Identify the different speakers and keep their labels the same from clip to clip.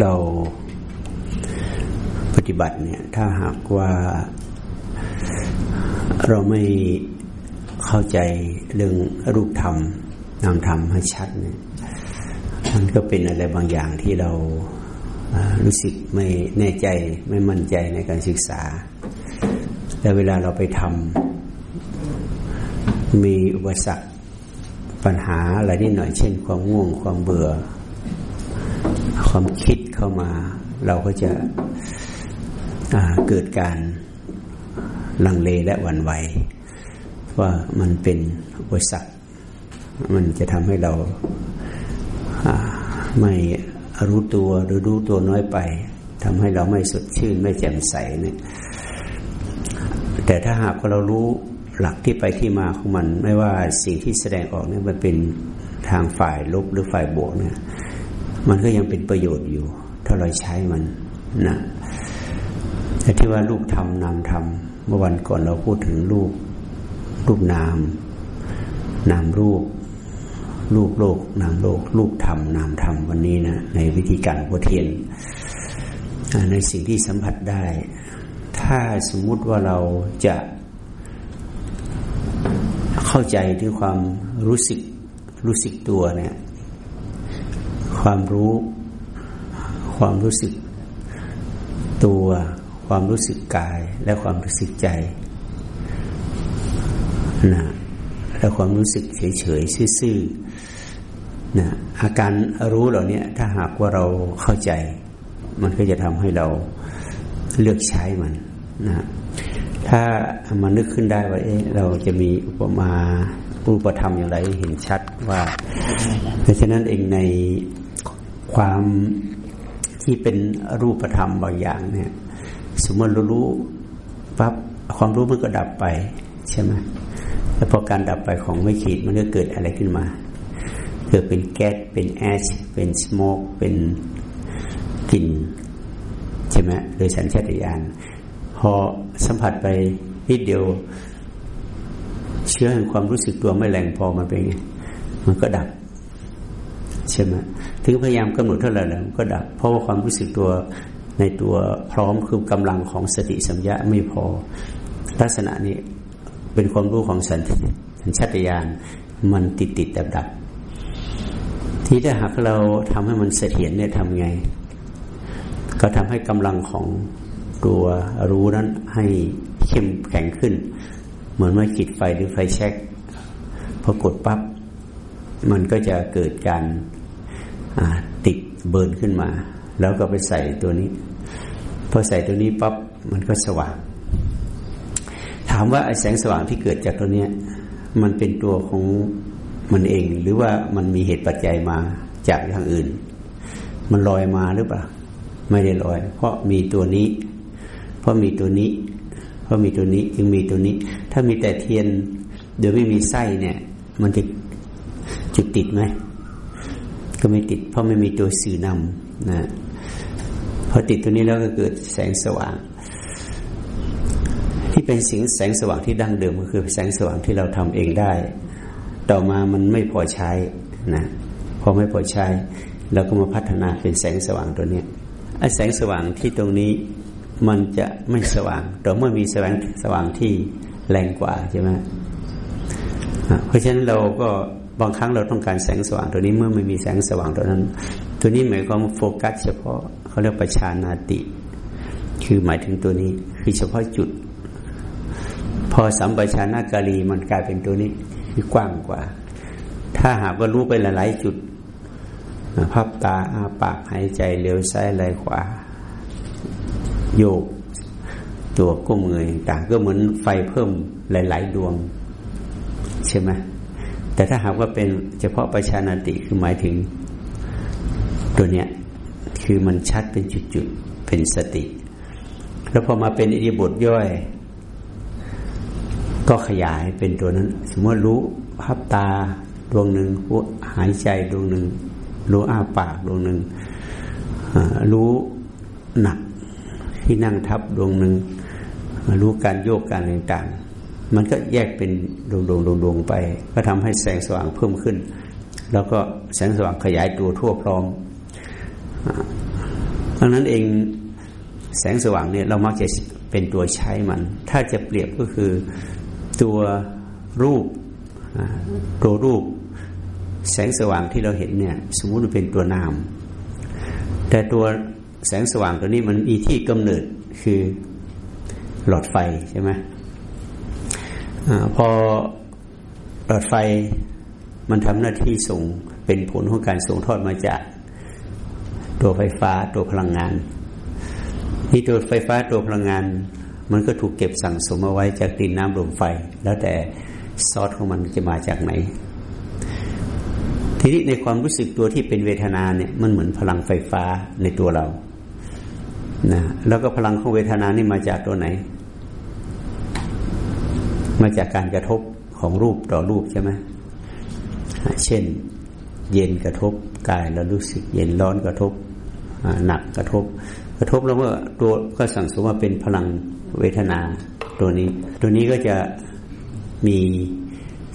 Speaker 1: เราปฏิบัติเนี่ย ถ้าหากว่าเราไม่เข้าใจเรื่องรูปธรรมนามธรรมให้ชัดเนี่ยมันก็เป็นอะไรบางอย่างที่เรารู้สึกไม่แน่ใจไม่มั่นใจในการศึกษา แต่เวลาเราไปทำมีอุปสรรคปัญหาอะไรนิดหน่อย เช่น ความง่วงความเบื่อ ความคิดเข้ามา เราก็จะเกิดการลังเลและหวั่นไหวว่ามันเป็นอุปสรรคมันจะทำให้เราไม่รู้ตัวหรือรู้ตัวน้อยไปทำให้เราไม่สดชื่นไม่แจ่มใสเนี่ยแต่ถ้าหากเรารู้หลักที่ไปที่มาของมัน ไม่ว่าสิ่งที่แสดงออกเนี่ยมันเป็นทางฝ่ายลบหรือฝ่ายบวกเนี่ย มันก็ยังเป็นประโยชน์อยู่ ถ้าเราใช้มันนะแต่ที่ว่าลูกทำนามทำเมื่อวันก่อนเราพูดถึงลูกรูปนาม นามรูป รูปโลก นามโลก รูปธรรมนามธรรมวันนี้นะในวิธีการพุทเทียนในสิ่งที่สัมผัสได้ ถ้าสมมุติว่าเราจะเข้าใจถึงความรู้สึกรู้สึกตัวเนี่ย ความรู้ ความรู้สึกตัว ความรู้สึกกาย และความรู้สึกใจนะและความรู้สึกเฉยๆซื่อๆนะอาการรู้เหล่านี้ถ้าหากว่าเราเข้าใจ มันก็จะทำให้เราเลือกใช้มันนะถ้ามานึกขึ้นได้ว่าเอ๊ะเราจะมีอุปมารูปธรรมอย่างไรเห็นชัดว่าเพราะฉะนั้นเองใน ความที่เป็นรูปธรรมบางอย่างเนี่ย สมมติเรารู้ปั๊บความรู้มันก็ดับไปใช่ไหมแล้วพอการดับไปของไม่ขีดมันก็เกิดอะไรขึ้นมา เกิดเป็นแก๊สเป็นแอชเป็นสโมกเป็นกลิ่นใช่ไหมโดยสัญชาตญาณพอสัมผัสไปนิดเดียว เชื้อแห่งความรู้สึกตัวไม่แรงพอมันเป็นไงมันก็ดับ ใช่ไหมถึงพยายามกำหนดเท่าไหร่แล้วก็ดับ เพราะว่าความรู้สึกตัวในตัวพร้อมคือกำลังของสติสัมยาไม่พอ ลักษณะนี้เป็นความรู้ของสันสัญชาตญาณมันติดติดดับดับที่ถ้าหากเราทำให้มันเสถียรเนี่ยทำไง ก็ทำให้กำลังของตัวรู้นั้นให้เข้มแข็งขึ้น เหมือนเมื่อขีดไฟหรือไฟแช็กพอกดปับ๊บมันก็จะเกิดการ ติดเบิร์นขึ้นมา แล้วก็ไปใส่ตัวนี้พอใส่ตัวนี้ปับ๊บมันก็สว่าง ถามว่าไอ้แสงสว่างที่เกิดจากตัวเนี้ย มันเป็นตัวของมันเอง หรือว่ามันมีเหตุปัจจัยมาจากทางอื่น มันลอยมาหรือเปล่าไม่ได้ลอย เพราะมีตัวนี้ เพราะมีตัวนี้ เพราะมีตัวนี้จึงมีตัวนี้ ถ้ามีแต่เทียนโดยไม่มีไส้เนี่ย มันจะจุดติดไหม ก็ไม่ติด เพราะไม่มีตัวสื่อนำนะพอติดตัวนี้แล้วก็เกิดแสงสว่าง ที่เป็นสิ่งแสงสว่างที่ดั้งเดิมก็คือ แสงสว่างที่เราทำเองได้ ต่อมามันไม่พอใช้นะพอไม่พอใช้เราก็มาพัฒนาเป็นแสงสว่างตัวนี้ไอ้แสงสว่างที่ตรงนี้มันจะไม่สว่างแต่เมื่อมีแสงสว่างที่แรงกว่าใช่ไหมเพราะฉะนั้นเราก็ บางครั้งเราต้องการแสงสว่างตัวนี้เมื่อไม่มีแสงสว่างตัวนั้น ตัวนี้หมายความโฟกัส เฉพาะเขาเรียกประชานาติ คือหมายถึงตัวนี้ คือเฉพาะจุด พอสัมปชัญญะกาลีมันกลายเป็นตัวนี้ที่กว้างกว่า ถ้าหากว่ารู้ไปหลายๆจุดพับตาอาปากหายใจเลี้ยวซ้ายไหลขวา โยก ตัวก้มเงยต่างก็เหมือนไฟเพิ่มหลาย ๆ ดวง ใช่ไหม แต่ถ้าหากว่าเป็นเฉพาะประชานาติคือหมายถึง ตัวเนี้ยคือมันชัดเป็นจุดๆเป็นสติ แล้วพอมาเป็นอิริบทย่อย ก็ขยายเป็นตัวนั้น สมมติรู้ภาพตาดวงหนึ่งหายใจดวงหนึ่งรู้อ้าปากดวงหนึ่งรู้หนักที่นั่งทับดวงหนึ่งรู้การโยกการต่างๆ มันก็แยกเป็นดวงดวงดวงดวงไป ก็ทำให้แสงสว่างเพิ่มขึ้น แล้วก็แสงสว่างขยายตัวทั่วพร้อมดังนั้นเองแสงสว่างเนี่ยเรามักจะเป็นตัวใช้มัน ถ้าจะเปรียบก็คือตัวรูปตัวรูปแสงสว่างที่เราเห็นเนี่ย สมมุติมันเป็นตัวนาม แต่ตัวแสงสว่างตัวนี้มันมีที่กำเนิดคือหลอดไฟใช่ไหม อพอหลอดไฟมันทำหน้าที่ส่งเป็นผลของการส่งทอดมาจาก ตัวไฟฟ้าตัวพลังงานที่ตัวไฟฟ้าตัวพลังงาน มันก็ถูกเก็บสั่งสมเอาไว้จากดินน้ำลมไฟ แล้วแต่ซอสของมันจะมาจากไหน ทีนี้ในความรู้สึกตัวที่เป็นเวทนาเนี่ยมันเหมือนพลังไฟฟ้าในตัวเรานะแล้วก็พลังของเวทนานี่มาจากตัวไหน มาจากการกระทบของรูปต่อรูปใช่ไหมเช่น เย็นกระทบกายแล้วรู้สึก เย็นร้อนกระทบหนักกระทบ กระทบแล้วก็ตัวก็สั่งสมว่าเป็นพลังเวทนาตัวนี้ ตัวนี้ก็จะมี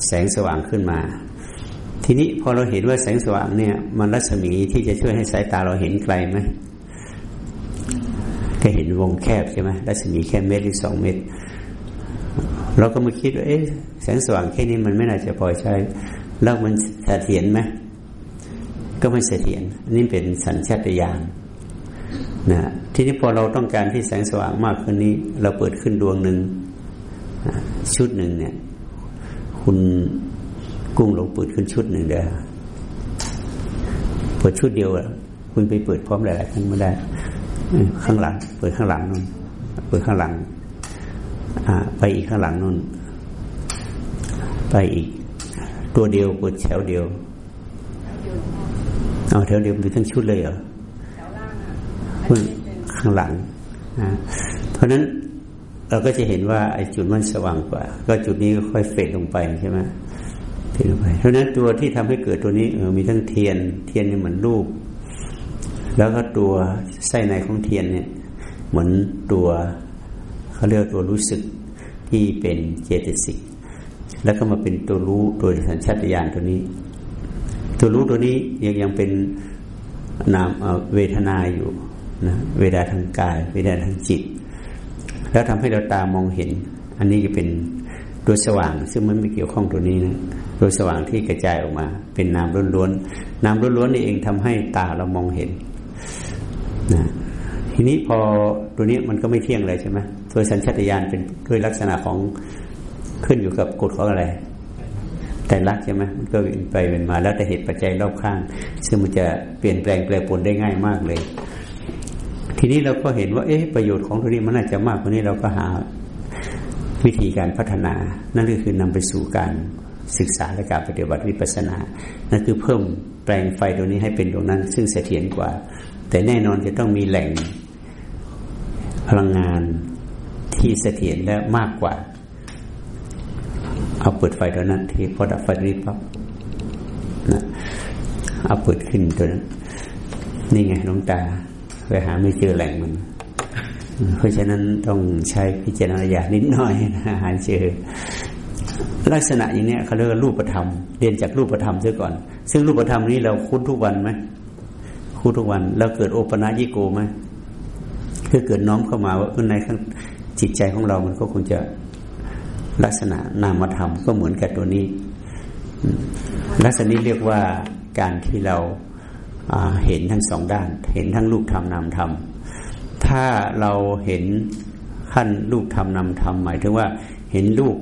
Speaker 1: แสงสว่างขึ้นมา ทีนี้พอเราเห็นว่าแสงสว่างเนี่ย มันรัศมีที่จะช่วยให้สายตาเราเห็นไกลไหมก็เห็นวงแคบใช่ไหมรัศมีแค่เมตรหรือสองเมตร เราก็มาคิดว่าเอ๊ะแสงสว่างแค่นี้มันไม่น่าจะพอใช้ แล้วมันเสถียรไหมก็ไม่เสถียรนี่เป็นสัญชาตญาณนะทีนี้พอเราต้องการที่แสงสว่างมากขึ้นนี้ เราเปิดขึ้นดวงหนึ่งชุดหนึ่งเนี่ย คุณกุ้งลงเปิดขึ้นชุดหนึ่งเดียวเปิดชุดเดียวคุณไปเปิดพร้อมหลายๆครั้งไม่ได้ ข้างหลัง เปิดข้างหลังนู่นเปิดข้างหลัง ไปอีกข้างหลังนู่น ไปอีก ตัวเดียวเปิดแถวเดียวเอาแถวเดียวมีทั้งชุดเลยเหรอข้างหลังนะเพราะนั้นเราก็จะเห็นว่าไอ้จุดมันสว่างกว่า ก็จุดนี้ก็ค่อยเฟดลงไปใช่ไหมเฟดลงไป เพราะนั้นตัวที่ทำให้เกิดตัวนี้เออมีทั้งเทียน เทียนนี่เหมือนรูป แล้วก็ตัวไส้ในของเทียนเนี่ย เหมือนตัว เขาเรียกตัวรู้สึกที่เป็นเจตสิกแล้วก็มาเป็นตัวรู้ตัวสัญชาตญาณตัวนี้ ตัวรู้ตัวนี้ยังยังเป็นนามเวทนาอยู่นะเวลาทางกาย เวลาทางจิต แล้วทำให้เราตามองเห็น อันนี้จะเป็นตัวสว่าง ซึ่งมันไม่เกี่ยวข้องตัวนี้นะตัวสว่างที่กระจายออกมา เป็นนามล้วนๆนามล้วนๆนี่เองทำให้ตาเรามองเห็นนะทีนี้พอตัวนี้มันก็ไม่เที่ยงเลยใช่ไหม ตัวสัญชาตญาณเป็นด้วยลักษณะของขึ้นอยู่กับกฎของอะไร แต่รักใช่ไหมมันก็เป็นไปเป็นมา แล้วแต่เหตุปัจจัยรอบข้าง ซึ่งมันจะเปลี่ยนแปลงแปรปรวนได้ง่ายมากเลย ทีนี้เราก็เห็นว่า เอ๊ะประโยชน์ของตัวนี้มันน่าจะมากกว่านี้เราก็หาวิธีการพัฒนา นั่นก็คือนำไปสู่การศึกษาและการปฏิบัติวิปัสสนา นั่นคือเพิ่มแปลงไฟตัวนี้ให้เป็นตรงนั้น ซึ่งเสถียรกว่า แต่แน่นอนจะต้องมีแหล่งพลังงาน ที่เสถียรและมากกว่า เอาเปิดไฟตัวนั้นที่พอดับไฟนี้ปั๊บนะเอาเปิดขึ้นตัวนั้น นี่ไงน้องตาไปหาไม่เจอแหล่งมัน เพราะฉะนั้นต้องใช้พิจารณาญาณนิดหน่อยนะหาเจอลักษณะอย่างนี้เขาเรียกว่ารูปธรรมเรียนจากรูปธรรมซะก่อน ซึ่งรูปธรรมนี้เราคุ้นทุกวันไหมคุ้นทุกวัน แล้วเกิดโอปนายิโกไหมคือเกิดน้อมเข้ามาว่าในข้าง จิตใจของเรามันก็คงจะลักษณะนามธรรมก็เหมือนกับตัวนี้ ลักษณะนี้เรียกว่าการที่เราเห็นทั้งสองด้าน เห็นทั้งรูปธรรมนามธรรม ถ้าเราเห็นขั้นรูปธรรมนามธรรมหมายถึงว่าเห็นรูป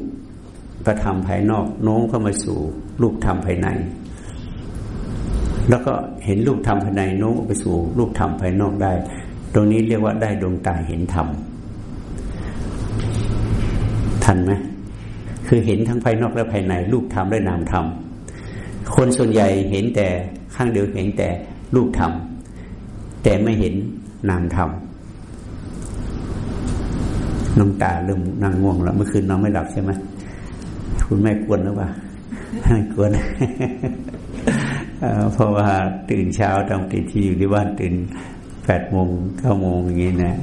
Speaker 1: ประธรรมภายนอกโน้มเข้ามาสู่รูปธรรมภายใน แล้วก็เห็นรูปธรรมภายในโน้มไปสู่รูปธรรมภายนอกได้ ตรงนี้เรียกว่าได้ดวงตาเห็นธรรม ทันไหมคือเห็นทั้งภายนอกและภายใน รูปธรรมและนามธรรมคนส่วนใหญ่เห็นแต่ข้างเดียวเห็นแต่รูปธรรมแต่ไม่เห็นนามธรรมน้องตาเริ่มนั่งง่วงแล้วเมื่อคืนนอนไม่หลับใช่ไหมคุณแม่กวนหรือเปล่ากวนเพราะว่าตื่นเช้าต้องติดที่อยู่ที่บ้านตื่น แปดโมงเก้าโมงอย่างนี้นะ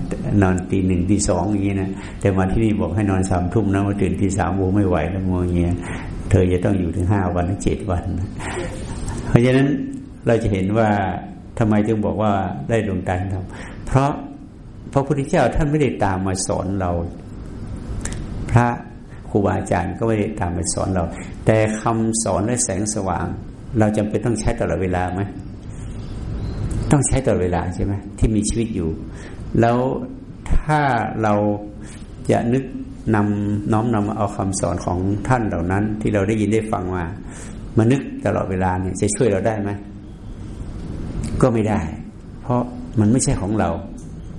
Speaker 1: นอนตีหนึ่งตีสองอย่างนี้นะแต่มาที่นี่บอกให้นอนสามทุ่มนะมาตื่นตีสามโมงไม่ไหวแล้วโมงอย่างเงี้ยเธอจะต้องอยู่ถึงห้าวันถึงเจ็ดวัน เพราะฉะนั้นเราจะเห็นว่าทำไมจึงบอกว่าได้ดวงตาธรรมเพเพราะพระพุทธเจ้าท่านไม่ได้ตามมาสอนเรา พระครูบาอาจารย์ก็ไม่ได้ตามมาสอนเรา แต่คำสอนและแสงสว่าง เราจำเป็นต้องใช้ตลอดเวลาไหม ต้องใช้ตลอดเวลาใช่ไหมที่มีชีวิตอยู่ แล้วถ้าเราจะนึกนำน้อมนำเอาคำสอนของท่านเหล่านั้น ที่เราได้ยินได้ฟังมามานึกตลอดเวลาเนี่ยจะช่วยเราได้ไหมก็ไม่ได้ เพราะมันไม่ใช่ของเรา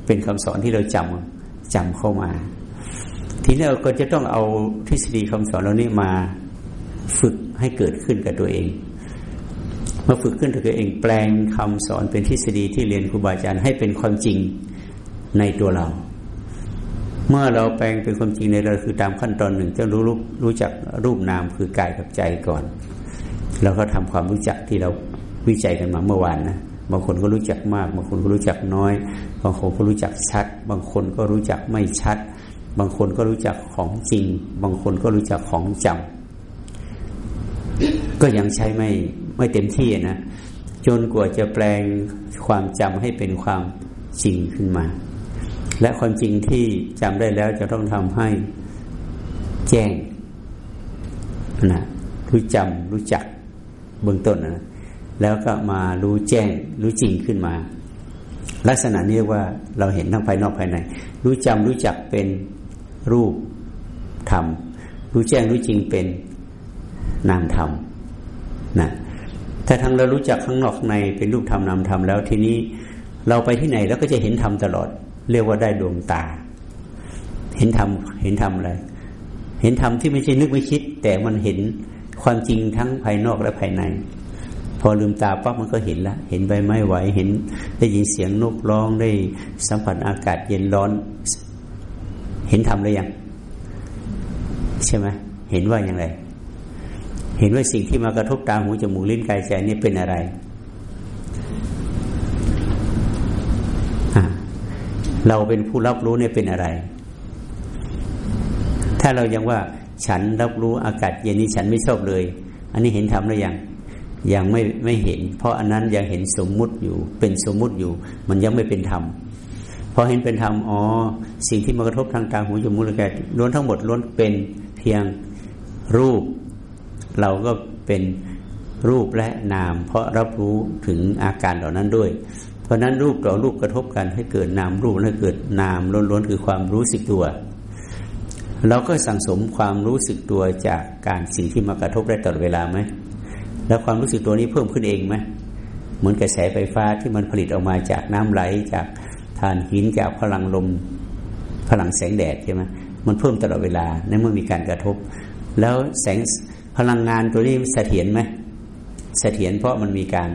Speaker 1: เป็นคำสอนที่เราจำจำเข้ามา ทีนี้เราก็จะต้องเอาทฤษฎีคำสอนเรานี้มาฝึกให้เกิดขึ้นกับตัวเอง มื่อฝึกขึ้นตัวเองแปลงคำสอนเป็นทฤษฎีที่เรียนครูบาอาจารย์ให้เป็นความจริงในตัวเรา เมื่อเราแปลงเป็นความจริงในเราคือตามขั้นตอนหนึ่งจะรู้รู้รู้จักรูปนามคือกายกับใจก่อนเราก็ทำความรู้จักที่เราวิจัยกันมาเมื่อวานนะบางคนก็รู้จักมาก บางคนก็รู้จักน้อย บางคนก็รู้จักชัด บางคนก็รู้จักไม่ชัด บางคนก็รู้จักของจริง บางคนก็รู้จักของจำก็ยังใช้ไม่ ไม่เต็มที่นะจนกว่าจะแปลงความจำให้เป็นความจริงขึ้นมา และความจริงที่จำได้แล้วจะต้องทำให้แจ้งนะรู้จำรู้จักเบื้องต้นนะแล้วก็มารู้แจ้งรู้จริงขึ้นมา ลักษณะนี้ว่าเราเห็นทั้งภายนอกภายใน รู้จำรู้จักเป็นรูปธรรม รู้แจ้งรู้จริงเป็นนามธรรมนะ ถ้าทั้งเรารู้จักข้างนอกในเป็นรูปธรรมนามธรรมแล้วทีนี้เราไปที่ไหนแล้วก็จะเห็นธรรมตลอด เรียกว่าได้ดวงตา เห็นธรรมเห็นธรรมอะไร เห็นธรรมที่ไม่ใช่นึกไม่คิด แต่มันเห็นความจริงทั้งภายนอกและภายใน พอลืมตาปั๊บมันก็เห็นละ เห็นใบไม้ไหวเห็นได้ยินเสียงนกร้องได้สัมผัสอากาศเย็นร้อน เห็นทำหรือยัง ใช่ไหมเห็นว่าอย่างไร เห็นว่าสิ่งที่มากระทบตาหูจมูกลิ้นกายใจนี่เป็นอะไรเราเป็นผู้รับรู้เนี่ยเป็นอะไร ถ้าเรายังว่าฉันรับรู้อากาศเย็นนี้ฉันไม่ชอบเลย อันนี้เห็นธรรมหรือยัง ยังไม่ไม่เห็น เพราะอันนั้นยังเห็นสมมุติอยู่เป็นสมมุติอยู่ มันยังไม่เป็นธรรมพอเห็นเป็นธรรมอ๋อสิ่งที่มากระทบทางตาหูจมูกลิ้นกายล้วนทั้งหมดล้วนเป็นเพียงรูป เราก็เป็นรูปและนาม เพราะรับรู้ถึงอาการเหล่านั้นด้วย เพราะนั้นรูปต่อรูปกระทบกันให้เกิดนามรูปและเกิดนามล้วนๆคือความรู้สึกตัว เราก็สั่งสมความรู้สึกตัวจากการสิ่งที่มากระทบได้ตลอดเวลาไหมแล้วความรู้สึกตัวนี้เพิ่มขึ้นเองไหมเหมือนกระแสไฟฟ้าที่มันผลิตออกมาจากน้ำไหลจากทานหินจากพลังลม พลังแสงแดดใช่ไหมมันเพิ่มตลอดเวลาในเมื่อมีการกระทบ แล้วแสง พลังงานตัวนี้เสถียรไหมเสถียรเพราะมันมีการ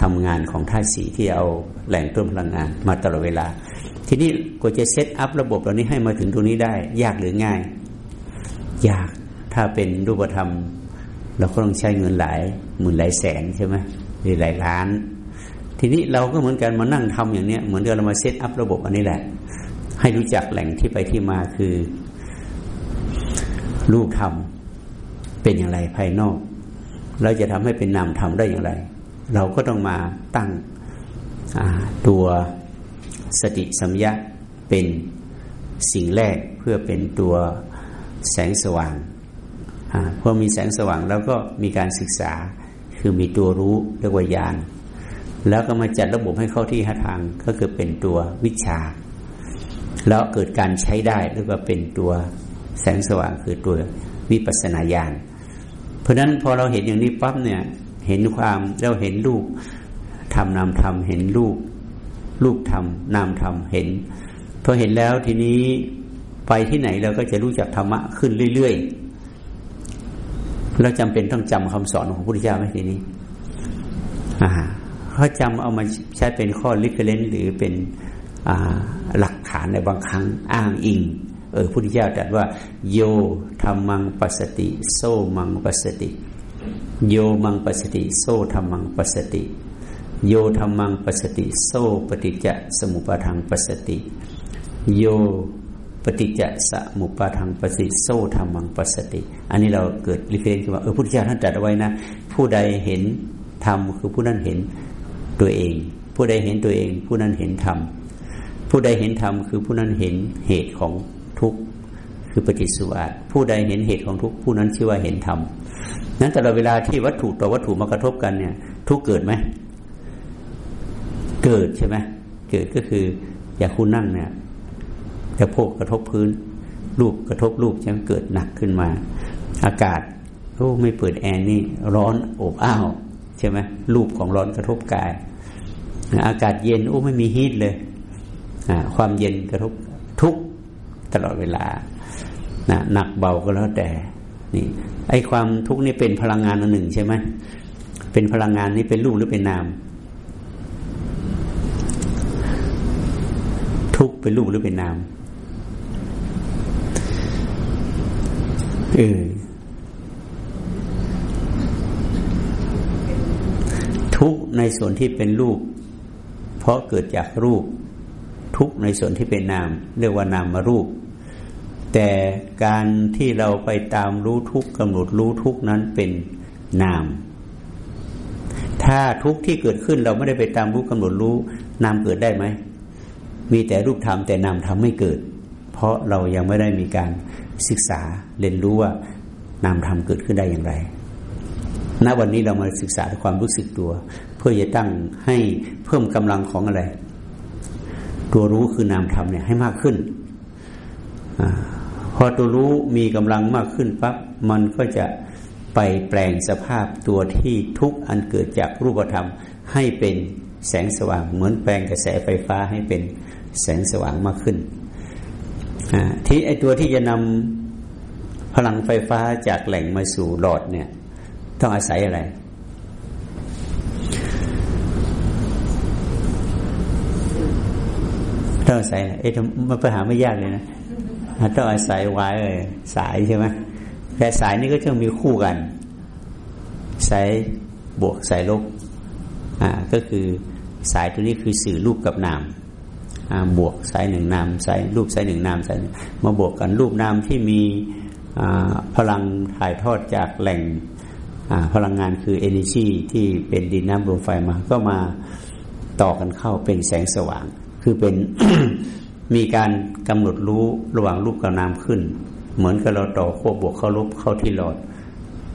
Speaker 1: ทำงานของธาตุสีที่เอาแหล่งต้นพลังงานมาตลอดเวลา ทีนี้กว่าจะเซตอัพระบบเหล่านี้ให้มาถึงตรงนี้ได้ ยากหรือง่าย ยากถ้าเป็นรูปธรรม เราก็ต้องใช้เงินหลายหมื่นหลายแสนใช่ไหมหรือหลายล้าน ทีนี้เราก็เหมือนกันมานั่งทำอย่างเนี้ยเหมือนเดิมเรามาเซตอัพระบบอันนี้แหละ ให้รู้จักแหล่งที่ไปที่มาคือรูปธรรม เป็นอย่างไรภายนอก เราจะทำให้เป็นนามธรรมได้อย่างไร เราก็ต้องมาตั้งตัวสติสัมยาเป็นสิ่งแรกเพื่อเป็นตัวแสงสว่างพอมีแสงสว่างแล้วก็มีการศึกษาคือมีตัวรู้เรียกว่าญาณแล้วก็มาจัดระบบให้เข้าที่หาทางก็คือเป็นตัววิชา แล้วเกิดการใช้ได้เรียกว่าเป็นตัวแสงสว่างคือตัว วิปัสนาญาณเพราะฉะนั้นพอเราเห็นอย่างนี้ปั๊บเนี่ย เห็นความเราเห็นรูปทำนามทำเห็นรูปรูปธรรมนามธรรมเห็นพอเห็นแล้วทีนี้ไปที่ไหนเราก็จะรู้จักธรรมะขึ้นเรื่อยๆเราจำเป็นต้องจำคำสอนของพระพุทธเจ้าไหมทีนี้อ่าเขาจำเอามาใช้เป็นข้อลิเกเลนหรือเป็นหลักฐานในบางครั้งอ้างอิง เออพุทธเจ้าตรัสว่า โยธรรมังปัสสติ โซมังปัสสติ โยมังปัสสติ โซธรรมังปัสสติ โยธัมมังปัสสติ โส ปฏิจจสมุปปาทังปัสสติ โยปฏิจจสมุปปาทังปัสสติโส ธัมมังปัสสติ อันนี้เราเกิด reference ว่าเออพุทธเจ้าท่านตรัสเอาไว้นะ ผู้ใดเห็นธรรมคือผู้นั้นเห็นตัวเอง ผู้ใดเห็นตัวเอง ผู้นั้นเห็นธรรมผู้ใดเห็นธรรมคือผู้นั้นเห็นเหตุของ ทุกข์คือปฏิสุวาผู้ใดเห็นเหตุของทุกข์ผู้นั้นชื่อว่าเห็นธรรมนั้นแต่ละเวลาที่วัตถุต่อวัตถุมากระทบกันเนี่ย ทุกเกิดไหมเกิดใช่ไหมเกิดก็คือ อย่างคุณนั่งเนี่ยกระโพกกระทบพื้น รูปกระทบรูปใช่ไหมเกิดหนักขึ้นมา อากาศโอ้ไม่เปิดแอร์นี่ร้อนอบอ้าวใช่ไหมรูปของร้อนกระทบกาย อากาศเย็นโอ้ไม่มีฮีทเลยความเย็นกระทบทุก ตลอดเวลานะหนักเบาก็แล้วแต่ นี่ ไอ้ความทุกข์นี่เป็นพลังงานอันหนึ่งใช่ไหมเป็นพลังงานนี้เป็นรูปหรือเป็นนาม ทุกเป็นรูปหรือเป็นนามเออทุกในส่วนที่เป็นรูป เพราะเกิดจากรูป ทุกในส่วนที่เป็นนาม เรียกว่านามมารูป แต่การที่เราไปตามรู้ทุกกำหนดรู้ทุกนั้นเป็นนาม ถ้าทุกที่เกิดขึ้นเราไม่ได้ไปตามรู้กำหนดรู้ นามเกิดได้ไหม มีแต่รูปธรรมแต่นามธรรมไม่เกิด เพราะเรายังไม่ได้มีการศึกษาเรียนรู้ว่านามธรรมเกิดขึ้นได้อย่างไร ณ วันนี้เรามาศึกษาความรู้สึกตัว เพื่อจะตั้งให้เพิ่มกำลังของอะไร ตัวรู้คือนามธรรมเนี่ยให้มากขึ้น อ พอตัวรู้มีกำลังมากขึ้นปั๊บมันก็จะไปแปลงสภาพตัวที่ทุกอันเกิดจากรูปธรรมให้เป็นแสงสว่าง เหมือนแปลงกระแสไฟฟ้าให้เป็นแสงสว่างมากขึ้นที่ไอตัวที่จะนำพลังไฟฟ้าจากแหล่งมาสู่หลอดเนี่ย ต้องอาศัยอะไร ต้องอาศัยเอ๊ะมันปัญหาไม่ยากเลยนะ ต้องอาศัยวายเลยสายใช่ไหมแต่สายนี้ก็จะมีคู่กัน สายบวกสายลบอ่าก็คือสายตัวนี้คือสื่อรูปกับนามบวกสายหนึ่งนามสายรูปสายหนึ่งนามสายมาบวกกันรูปนามที่มีพลังถ่ายทอดจากแหล่งพลังงานคือ energy ที่เป็นดินน้ำลมไฟมา ก็มาต่อกันเข้าเป็นแสงสว่าง คือเป็น มีการกำหนดรู้ระหว่างรูปกับนามขึ้น เหมือนกับเราต่อขั้วบวกเข้าลบเข้าที่หลอด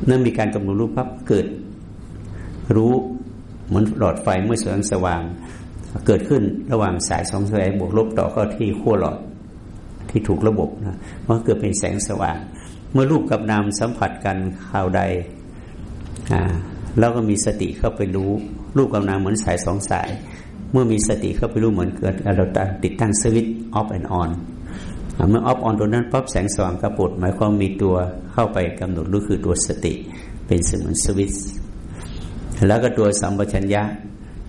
Speaker 1: นั่นมีการกำหนดรู้ปั๊บเกิด รู้เหมือนหลอดไฟเมื่อแสงสว่าง เกิดขึ้นระหว่างสายสองสายบวกลบต่อเข้าที่ขั้วหลอดที่ถูกระบบนะมันเกิดเป็นแสงสว่าง เมื่อรูปกับนามสัมผัสกันคราวใดอ่าแล้วก็มีสติเข้าไปรู้รูปกับนามเหมือนสายสองสาย เมื่อมีสติเข้าไปรู้เหมือนเกิดเราติดตั้งสวิตช์ off and on เมื่อ off on ตัวนั้นปั๊บแสงสว่างกระปุดหมายความมีตัวเข้าไปกำหนดรู้คือตัวสติ เป็นเสมือนสวิตช์แล้วก็ตัวสัมปชัญญะ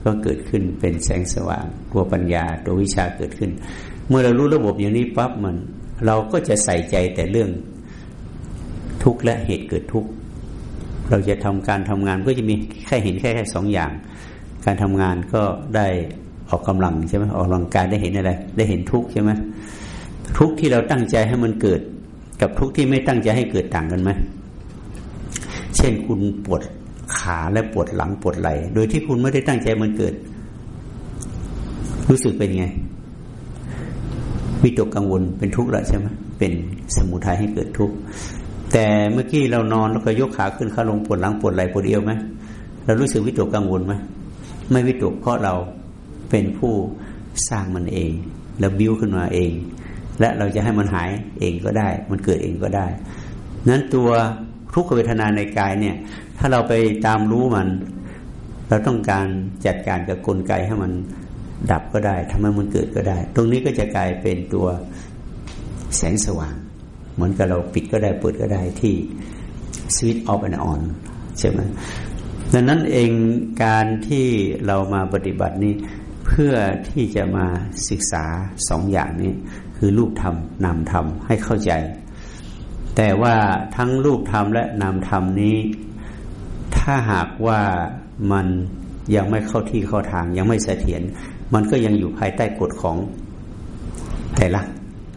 Speaker 1: ก็เกิดขึ้นเป็นแสงสว่าง ตัวปัญญา ตัววิชาเกิดขึ้น เมื่อเรารู้ระบบอย่างนี้ปั๊บมัน เราก็จะใส่ใจแต่เรื่องทุกข์และเหตุเกิดทุกข์เราจะทำการทำงานก็จะมีแค่เห็นแค่แค่สองอย่าง การทำงานก็ได้ออกกำลังใช่ไหมออกกำลังกายได้เห็นอะไร ได้เห็นทุกใช่ไหมทุกที่เราตั้งใจให้มันเกิด กับทุกที่ไม่ตั้งใจให้เกิดต่างกันไหมเช่นคุณปวดขาและปวดหลังปวดไหล่โดยที่คุณไม่ได้ตั้งใจมันเกิด รู้สึกเป็นไงวิตกกังวลเป็นทุกข์ล้วใช่ไหมเป็นสมุทัยให้เกิดทุกข์แต่เมื่อกี้เรานอนแล้วก็ยกขาขึ้นขาลงปวดหลังปวดไหล่ปวดเอวไหมเรารู้สึกวิตกกังวลไหม ไม่วิตกเพราะเราเป็นผู้สร้างมันเองแล้วบิ้วขึ้นมาเอง และเราจะให้มันหายเองก็ได้ มันเกิดเองก็ได้ นั้นตัวทุกขเวทนาในกายเนี่ย ถ้าเราไปตามรู้มัน เราต้องการจัดการกับกลไกให้มันดับก็ได้ทำให้มันเกิดก็ได้ ตรงนี้ก็จะกลายเป็นตัวแสงสว่าง เหมือนกับเราปิดก็ได้เปิดก็ได้ที่สวิตช์ off and on ใช่ไหม ดังนั้นเองการที่เรามาปฏิบัตินี้ เพื่อที่จะมาศึกษาสองอย่างนี้ คือรูปธรรมนามธรรมให้เข้าใจ แต่ว่าทั้งรูปธรรมและนามธรรมนี้ ถ้าหากว่ามันยังไม่เข้าที่เข้าทาง ยังไม่เสถียรมันก็ยังอยู่ภายใต้กฎของแต่ละ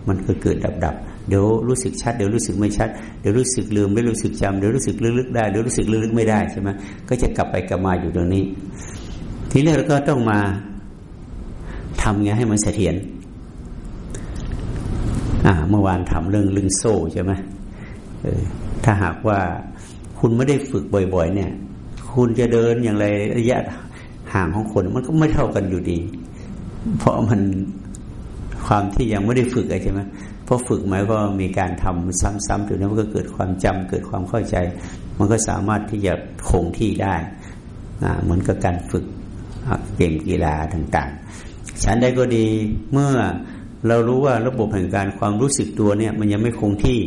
Speaker 1: มันก็เกิดดับดับ เดี๋ยวรู้สึกชัด เดี๋ยวรู้สึกไม่ชัด เดี๋ยวรู้สึกลืม ไม่รู้สึกจำเดี๋ยวรู้สึกลึกๆได้ เดี๋ยวรู้สึกลึกๆไม่ได้ใช่ไหมก็จะกลับไปกลับมาอยู่ตรงนี้ ทีนี้เราก็ต้องมาทำไงให้มันเสถียรอ่าเมื่อวานทำเรื่องลึงโซ่ใช่ไหมถ้าหากว่าคุณไม่ได้ฝึกบ่อย ๆ เนี่ย คุณจะเดินอย่างไรระยะห่างของคน มันก็ไม่เท่ากันอยู่ดี เพราะมันความที่ยังไม่ได้ฝึกใช่ไหม เพราะฝึกหมายก็มีการทำซ้ำๆถึงนั้นมันก็เกิดความจำเกิดความเข้าใจ มันก็สามารถที่จะคงที่ได้เหมือนกับการฝึกเกมกีฬาต่างๆฉันได้ก็ดีเมื่อเรารู้ว่าระบบแห่งการความรู้สึกตัวเนี่ย มันยังไม่คงที่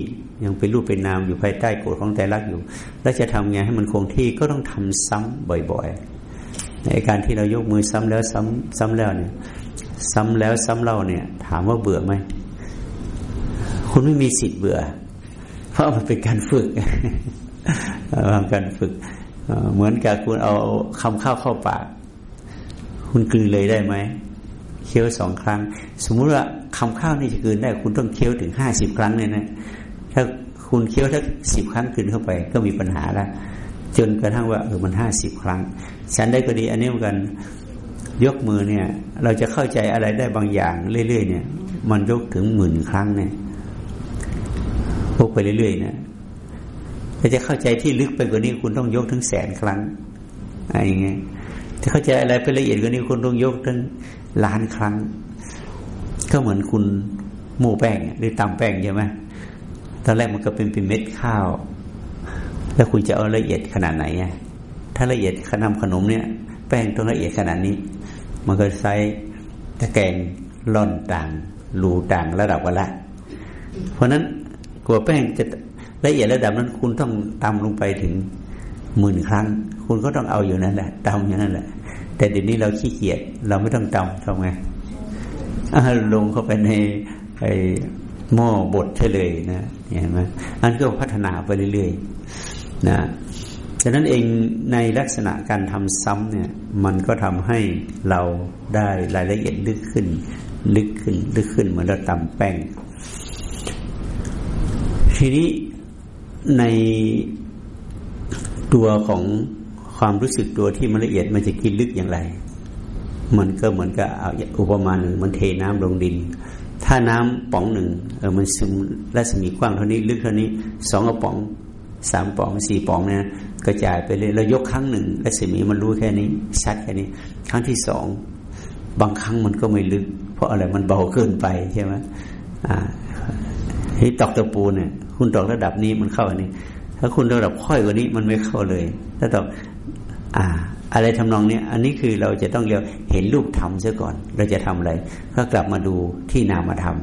Speaker 1: ยังเป็นรูปเป็นนามอยู่ภายใต้กฎของใจรักอยู่ แล้วจะทำไงให้มันคงที่ก็ต้องทำซ้ำบ่อยๆ ในการที่เรายกมือซ้ำแล้วซ้ำซ้ำแล้วเนี่ย ซ้ำแล้วซ้ำเล่าเนี่ย ถามว่าเบื่อไหม คุณไม่มีสิทธิ์เบื่อ เพราะมันเป็นการฝึกการฝึก เหมือนกับคุณเอาคำข้าวเข้าปาก คุณกลืนเลยได้ไหมเคี้ยวสองครั้ง สมมุติว่าคำข้าวนี่จะกลืนได้ คุณต้องเคี้ยวถึงห้าสิบครั้งเนี่ยนะถ้าคุณเคี้ยวถ้าสิบครั้งกลืนเข้าไป ก็มีปัญหาแล้วจนกระทั่งว่าเออมันห้าสิบครั้ง ฉันได้ก็ดี อันนี้เหมือนกันยกมือเนี่ย เราจะเข้าใจอะไรได้บางอย่างเรื่อยๆเนี่ย มันยกถึงหมื่นครั้งเนี่ย พกไปเรื่อยๆนะถ้าจะเข้าใจที่ลึกไปกว่านี้คุณต้องยกถึงแสนครั้งอะไรเงี้ยถ้าเข้าใจอะไรไปละเอียดกว่านี้คุณต้องยกถึงล้านครั้ง ก็เหมือนคุณหมูแป้งหรือตำแป้งใช่ไหมตอนแรกมันก็เป็นเป็นเม็ดข้าว แล้วคุณจะเอาละเอียดขนาดไหนอะถ้าละเอียดขนมขนมเนี่ย แป้งต้องละเอียดขนาดนี้ มันก็ใช้ตะแกรงล่อนต่างรูต่างระดับกันละ เพราะนั้น ลัวแป้งจะละเอียดระดับนั้น คุณต้องตำลงไปถึงหมื่นครั้ง คุณก็ต้องเอาอยู่นั่นแหละตำอย่างนั้นแหละ แต่เดี๋ยวนี้เราขี้เกียจเราไม่ต้องตำทำไงลงเข้าไปในไอ้หม้อบดเฉลยนะเห็นไหมอันก็พัฒนาไปเรื่อยๆนะฉะนั้นเองในลักษณะการทำซ้ำเนี่ย มันก็ทำให้เราได้รายละเอียดลึกขึ้น ลึกขึ้น ลึกขึ้นเหมือนเราตำแป้ง ทีนี้ในตัวของความรู้สึกตัวที่มันละเอียดมันจะกินลึกอย่างไร มันก็เหมือนกับเอาอุปมาหนึ่งมันเทน้ำลงดิน ถ้าน้ำป๋องหนึ่งเออมันซึมรัศมีกว้างเท่านี้ลึกเท่านี้สองกระป๋องสามป๋องสี่ป๋องเนี่ยกระจายไปเลยเรายกครั้งหนึ่งรัศมีมันรู้แค่นี้ชัดแค่นี้ ครั้งที่สองบางครั้งมันก็ไม่ลึก เพราะอะไรมันเบาเกินไปใช่ไหมอ่าที่ตอกตะปูเนี่ย คุณตอกระดับนี้มันเข้าอันนี้ ถ้าคุณระดับค่อยกว่านี้มันไม่เข้าเลยถ้าตอกอ่า อะไรทำนองเนี้ยอันนี้คือเราจะต้องเรียกเห็นรูปธรรมซะก่อน เราจะทำอะไร ก็กลับมาดูที่นามธรรม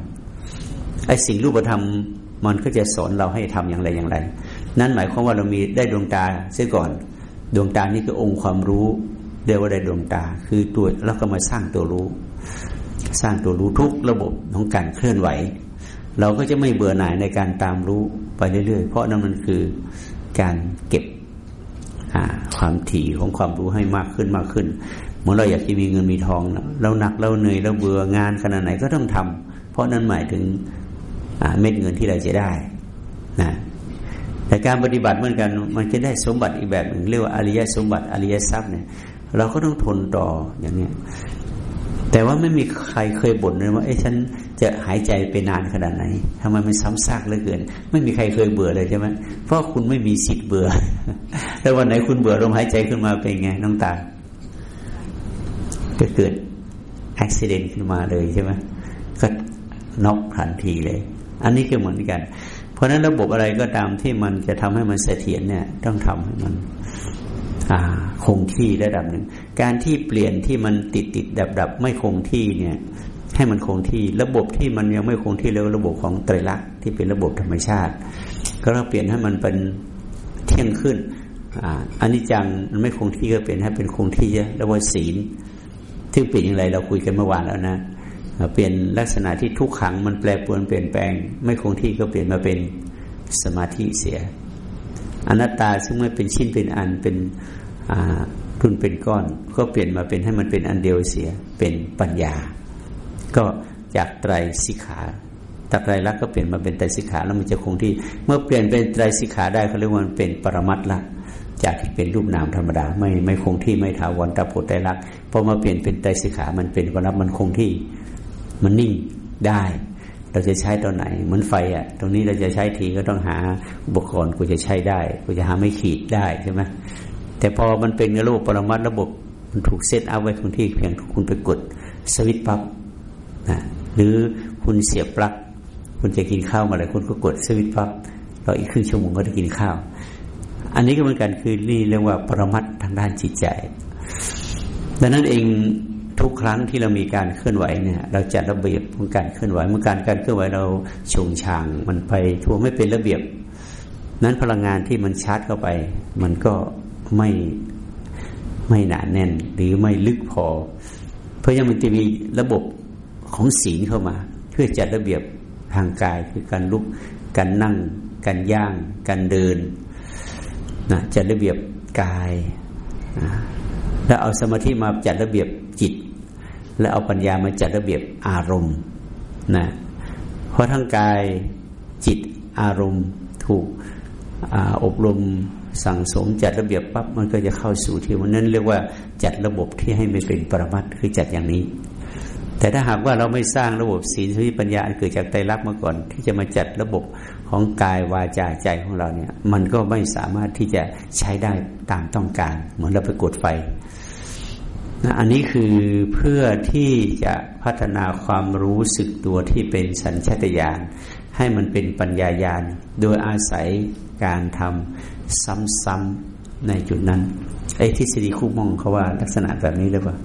Speaker 1: ไอ้สิ่งรูปธรรมมันก็จะสอนเราให้ทำอย่างไรอย่างไร นั่นหมายความว่าเรามีได้ดวงตาเสียก่อน ดวงตานี่คือองค์ความรู้เรียกว่าได้ดวงตา คือตัวแล้วก็มาสร้างตัวรู้ สร้างตัวรู้ทุกระบบของการเคลื่อนไหว เราก็จะไม่เบื่อหน่ายในการตามรู้ไปเรื่อยๆ เพราะนั่นมันคือการเก็บความถี่ของความรู้ให้มากขึ้นมากขึ้นเหมือนเราอยากจะมีเงินมีทองเราหนักเราเหนื่อยเราเบื่องานขนาดไหนก็ต้องทำเพราะนั้นหมายถึงเม็ดเงินที่เราจะได้นะแต่การปฏิบัติเหมือนกันมันจะได้สมบัติอีกแบบหนึ่งเรียกว่าอริยสมบัติอริยทรัพย์เนี่ยเราก็ต้องทนต่ออย่างนี้ แต่ว่าไม่มีใครเคยบ่นเลยว่าไอ้ฉันจะหายใจไปนานขนาดไหนทำไมมันซ้ำซากเหลือเกิน ไม่มีใครเคยเบื่อเลยใช่ไหมเพราะคุณไม่มีสิทธิ์เบื่อ แต่วันไหนคุณเบื่อลมหายใจขึ้นมาเป็นไงน้องตาก็เกิดอุบิเหตุขึ้นมาเลยใช่ไหมก็น็อกทันทีเลย อันนี้ก็เหมือนกัน เพราะฉะนั้นระบบอะไรก็ตามที่มันจะทำให้มันเสถียรเนี่ย ต้องทำให้มันคงที่ระดับหนึ่ง การที่เปลี่ยนที่มันติดติดดับดับไม่คงที่เนี่ย ให้มันคงที่ระบบที่มันยังไม่คงที่เรียกระบบของไตรลักษณ์ที่เป็นระบบธรรมชาติ ก็เราเปลี่ยนให้มันเป็นเที่ยงขึ้นอันนี้จังมันไม่คงที่ก็เปลี่ยนให้เป็นคงที่แล้วว่าศีลที่เปลี่ยนอย่างไรเราคุยกันเมื่อวานแล้วนะเปลี่ยนลักษณะที่ทุกขังมันแปรปรวนเปลี่ยนแปลง ไม่คงที่ก็เปลี่ยนมาเป็นสมาธิเสีย อนัตตาซึ่งไม่เป็นชิ้นเป็นอันเป็น ทุนเป็นก้อน ก็เปลี่ยนมาเป็นให้มันเป็นอันเดียวเสียเป็นปัญญา ก็จากไตรสิกขาตักไตรลักษณ์ก็เปลี่ยนมาเป็นไตรสิกขาแล้วมันจะคงที่ เมื่อเปลี่ยนเป็นไตรสิกขาได้เขาเรียกว่ามันเป็นปรมัตละจากที่เป็นรูปนามธรรมดา ไม่ไม่คงที่ไม่ถาวรตาโพไตรลักษณ์พอมาเปลี่ยนเป็นไตรสิกขามันเป็นปรมัตมันคงที่ มันนิ่งได้ เราจะใช้ตอนไหนเหมือนไฟอะ ตรงนี้เราจะใช้ทีก็ต้องหาอุปกรณ์กูจะใช้ได้กูจะหาไม่ขีดได้ใช่ไหม แต่พอมันเป็นในระบบปรมัตระบบมันถูกเซตเอาไว้คงที่เพียงคุณไปกดสวิตปั๊บนะหรือคุณเสียบปลั๊กคุณจะกินข้าวมาอะไรคุณก็กดสวิตปั๊บเราอีกครึ่งชั่วโมงก็ได้กินข้าว อันนี้ก็เหมือนกันคือนี่เรียกว่าปรมัตทางด้านจิตใจ ดังนั้นเองทุกครั้งที่เรามีการเคลื่อนไหวเนี่ยเราจัดระเบียบของการเคลื่อนไหวเมื่อการการเคลื่อนไหวเราชงชางมันไปทั่วไม่เป็นระเบียบ นั้นพลังงานที่มันชาร์จเข้าไป มันก็ ไม่ไม่หนาแน่น หรือไม่ลึกพอ เพราะยังมันจะมีระบบของศีลเข้ามา เพื่อจัดระเบียบทางกายคือการลุกการนั่ง การย่าง การเดินนะจัดระเบียบกายนะแล้วเอาสมาธิมาจัดระเบียบจิต และเอาปัญญามาจัดระเบียบอารมณ์นะเพราะทั้งกายจิตอารมณ์ถูกอบรม สั่งสมจัดระเบียบปั๊บมันก็จะเข้าสู่ที่วันนั้นเรียกว่าจัดระบบที่ให้ไม่เป็นปรมัตคือจัดอย่างนี้ แต่ถ้าหากว่าเราไม่สร้างระบบศีลสมาธิปัญญาอันเกิดจากไตรลักษณ์มาก่อน ที่จะมาจัดระบบของกายวาจาใจของเราเนี่ย มันก็ไม่สามารถที่จะใช้ได้ตามต้องการ เหมือนเราไปกดไฟนะอันนี้คือเพื่อที่จะพัฒนาความรู้สึกตัวที่เป็นสัญชาตญาณให้มันเป็นปัญญายาณโดยอาศัยการทำ ซ้ำๆในจุดนั้นไอ้ทฤษฎีคู่มองเขาว่าลักษณะแบบนี้หรือเปล่า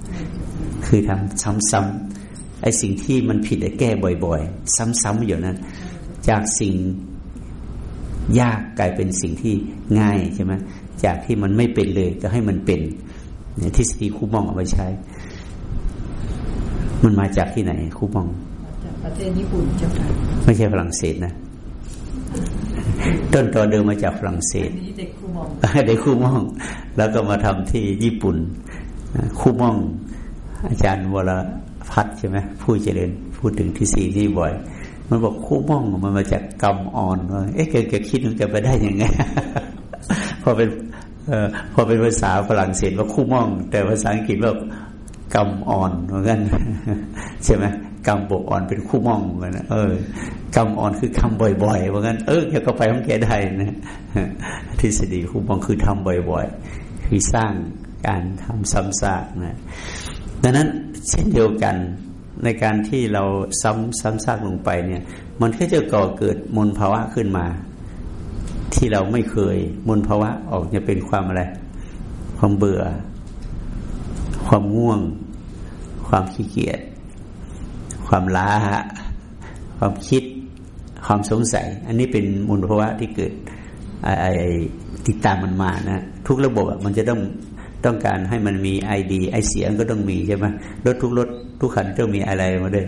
Speaker 1: คือทำซ้ำๆไอ้สิ่งที่มันผิดแก้บ่อย ๆ ซ้ำๆอยู่นั้น จากสิ่งยากกลายเป็นสิ่งที่ง่ายใช่ไหมจากที่มันไม่เป็นเลยก็ให้มันเป็นเนี่ยทฤษฎีคูมองเอาไปใช้ มันมาจากที่ไหนคูมอง
Speaker 2: จากประเทศญี่ปุ่นเจ้าค่ะ
Speaker 1: ไม่ใช่ฝรั่งเศสนะ ต้นตอเดิมมาจากฝรั่งเศส
Speaker 2: เด็กคูมอง
Speaker 1: เด็กคูมอง แล้วก็มาทำที่ญี่ปุ่นคูมอง อาจารย์วรพัฒใช่ไหมผู้เจริญพูดถึงที่สีนี่บ่อย มันบอกคู่ม่องมันมาจากกรรมอ่อนว่าเอ๊ะแกคิดมันแกไปได้ยังไงพอเป็นพอเป็นภาษาฝรั่งเศสว่าคู่ม่อง แต่ภาษาอังกฤษว่ากำอ่อนเหมือนกันใช่ไหม กำบกอ่อนเป็นคู่ม่องเหมือนเออกำอ่อนคือคำบ่อยๆเหมือนกันเออแกก็ไปของแกได้นะทฤษฎีคู่ม่องคือทำบ่อย ๆ คือสร้างการทำซ้ำซากนะดังนั้นเช่นเดียวกันในการที่เราซ้ำซ้ำซากลงไปเนี่ย มันก็จะก่อเกิดมลภาวะขึ้นมา ที่เราไม่เคยมลภาวะออกจะเป็นความอะไร ความเบื่อ ความง่วง ความขี้เกียจ ความล้าความคิดความสงสัย อันนี้เป็นมูลภาวะที่เกิดไอติดตามมันมานะทุกระบบมันจะต้องต้องการให้มันมีไอดีไอเสียก็ต้องมีใช่ไหมรถทุกรถทุกคันต้องมีอะไรมาด้วย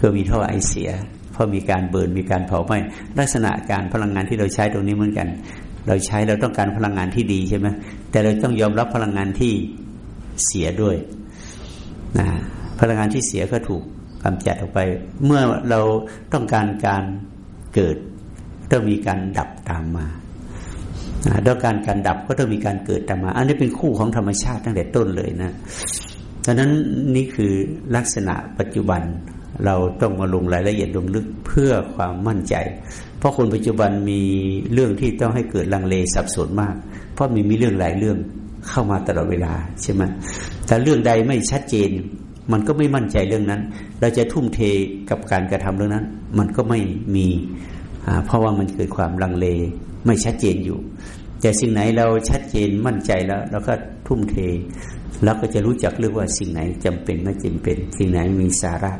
Speaker 1: ก็มีท่อไอเสียเพราะมีการเบิร์นมีการเผาไหม้ลักษณะการพลังงานที่เราใช้ตรงนี้เหมือนกัน เราใช้เราต้องการพลังงานที่ดีใช่ไหมแต่เราต้องยอมรับพลังงานที่เสียด้วยนะพลังงานที่เสียก็ถูก กำจัดออกไป เมื่อเราต้องการการเกิด ต้องมีการดับตามมาต้องการการดับก็ต้องมีการเกิดตามมา อันนี้เป็นคู่ของธรรมชาติตั้งแต่ต้นเลยนะดังนั้นนี่คือลักษณะปัจจุบันเราต้องมาลงรายละเอียดลงลึกเพื่อความมั่นใจ เพราะคนปัจจุบันมีเรื่องที่ต้องให้เกิดลังเลสับสนมาก เพราะมีมีเรื่องหลายเรื่องเข้ามาตลอดเวลาใช่ไหมแต่เรื่องใดไม่ชัดเจน มันก็ไม่มั่นใจเรื่องนั้น เราจะทุ่มเทกับการกระทำเรื่องนั้น มันก็ไม่มีเพราะว่ามันเกิดความลังเลไม่ชัดเจนอยู่ แต่สิ่งไหนเราชัดเจนมั่นใจแล้วเราก็ทุ่มเทเราก็จะรู้จักเรื่องว่าสิ่งไหนจำเป็นไม่จำเป็น สิ่งไหนมีสาระ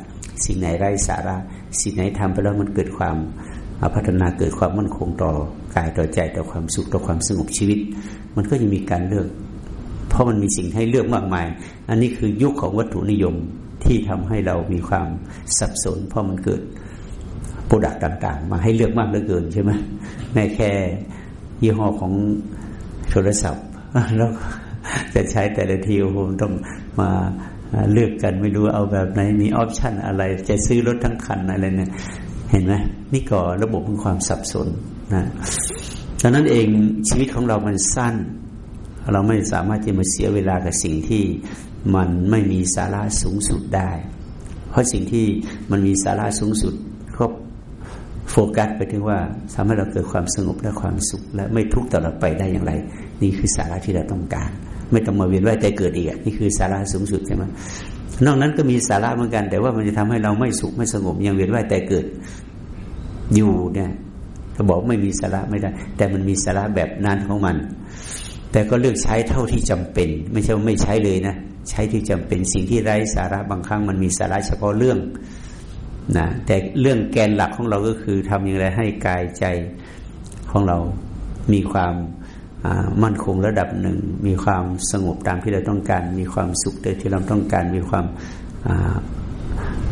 Speaker 1: สิ่งไหนไร้สาระ สิ่งไหนทำไปแล้วมันเกิดความพัฒนาเกิดความมั่นคงต่อกายต่อใจต่อความสุขต่อความสงบชีวิต มันก็จะมีการเลือก เพราะมันมีสิ่งให้เลือกมากมาย อันนี้คือยุคของวัตถุนิยมที่ทำให้เรามีความสับสน เพราะมันเกิด product ต่าง ๆ มาให้เลือกมากเหลือเกินใช่ไหมแม้แค่ยี่ห้อของโทรศัพท์แล้วจะใช้แต่ละทีผมต้องมาเลือกกันไม่รู้เอาแบบไหนมี option อะไร จะซื้อรถทั้งคันอะไรเนี่ยเห็นไหมนี่ก็ระบบของความสับสนนะดังนั้นเองชีวิตของเรามันสั้น เราไม่สามารถจะมาเสียเวลากับสิ่งที่มันไม่มีสาระสูงสุดได้ เพราะสิ่งที่มันมีสาระสูงสุดก็โฟกัสไปถึงว่าทำให้เราเกิดความสงบและความสุข และไม่ทุกข์ตลอดไปได้อย่างไร นี่คือสาระที่เราต้องการ ไม่ต้องมาเวียนว่ายใจเกิดอีกนี่คือสาระสูงสุดใช่ไหมนอกนั้นก็มีสาระเหมือนกัน แต่ว่ามันจะทำให้เราไม่สุขไม่สงบยังเวียนว่ายใจเกิดอยู่เนี่ยจะบอกไม่มีสาระไม่ได้ แต่มันมีสาระแบบนั้นของมัน แต่ก็เลือกใช้เท่าที่จำเป็น ไม่ใช่ว่าไม่ใช้เลยนะ ใช้ที่จำเป็นสิ่งที่ไร้สาระบางครั้งมันมีสาระเฉพาะเรื่องนะแต่เรื่องแกนหลักของเราก็คือทำอย่างไรให้กายใจของเรามีความมั่นคงระดับหนึ่ง มีความสงบตามที่เราต้องการ มีความสุขที่เราต้องการ มีความ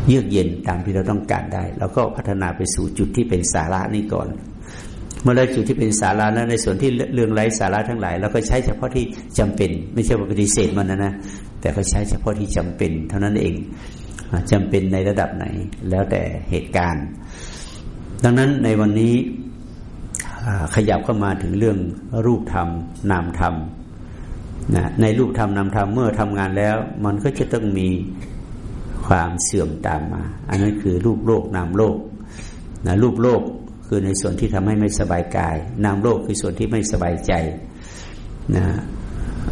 Speaker 1: เยือกเย็นตามที่เราต้องการได้เราก็พัฒนาไปสู่จุดที่เป็นสาระนี่ก่อน เมื่อเราจุดที่เป็นสาระแล้วในส่วนที่เรื่องไร้สาระทั้งหลายเราก็ใช้เฉพาะที่จำเป็น ไม่ใช่ว่าปฏิเสธมันนะนะแต่ก็ใช้เฉพาะที่จำเป็น เท่านั้นเองจำเป็นในระดับไหน แล้วแต่เหตุการณ์ ดังนั้นในวันนี้ขยับเข้ามาถึงเรื่องรูปธรรม นามธรรมนะในรูปธรรมนามธรรมเมื่อทำงานแล้ว มันก็จะต้องมีความเสื่อมตามมา อันนั้นคือรูปโลกนามโลกนะรูปโลก คือในส่วนที่ทำให้ไม่สบายกาย นามโลกคือส่วนที่ไม่สบายใจนะ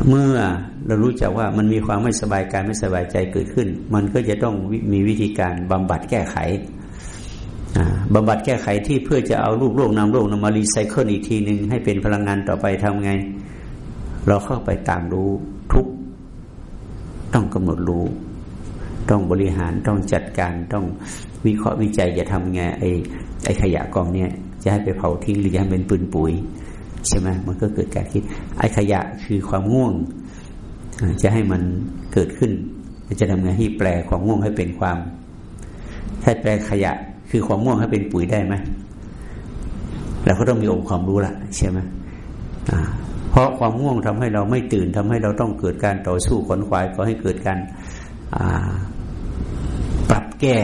Speaker 1: เมื่อเรารู้จักว่ามันมีความไม่สบายกายไม่สบายใจเกิดขึ้น มันก็จะต้องมีวิธีการบำบัดแก้ไขบำบัดแก้ไขที่เพื่อจะเอารูปโลกนามโลกนำมารีไซเคิลอีกทีหนึ่งให้เป็นพลังงานต่อไปทำไง เราเข้าไปตามรู้ทุกต้องกำหนดรู้ ต้องบริหารต้องจัดการต้อง วิเคราะห์วิจัยจะทำไงไอ้ไอ้ขยะกองเนี้ยจะให้ไปเผาทิ้งหรือจะให้เป็นปืนปุ๋ยใช่ไหมมันก็เกิดการคิดไอ้ขยะคือความง่วง จะให้มันเกิดขึ้นจะทำไงให้แปลความง่วงให้เป็นความ ถ้าแปลขยะคือความง่วงให้เป็นปุ๋ยได้ไหมเราก็ต้องมีองค์ความรู้ละใช่ไหมเพราะความง่วงทำให้เราไม่ตื่นทำให้เราต้องเกิดการต่อสู้ขนขวายก็ให้เกิดการปรับแก้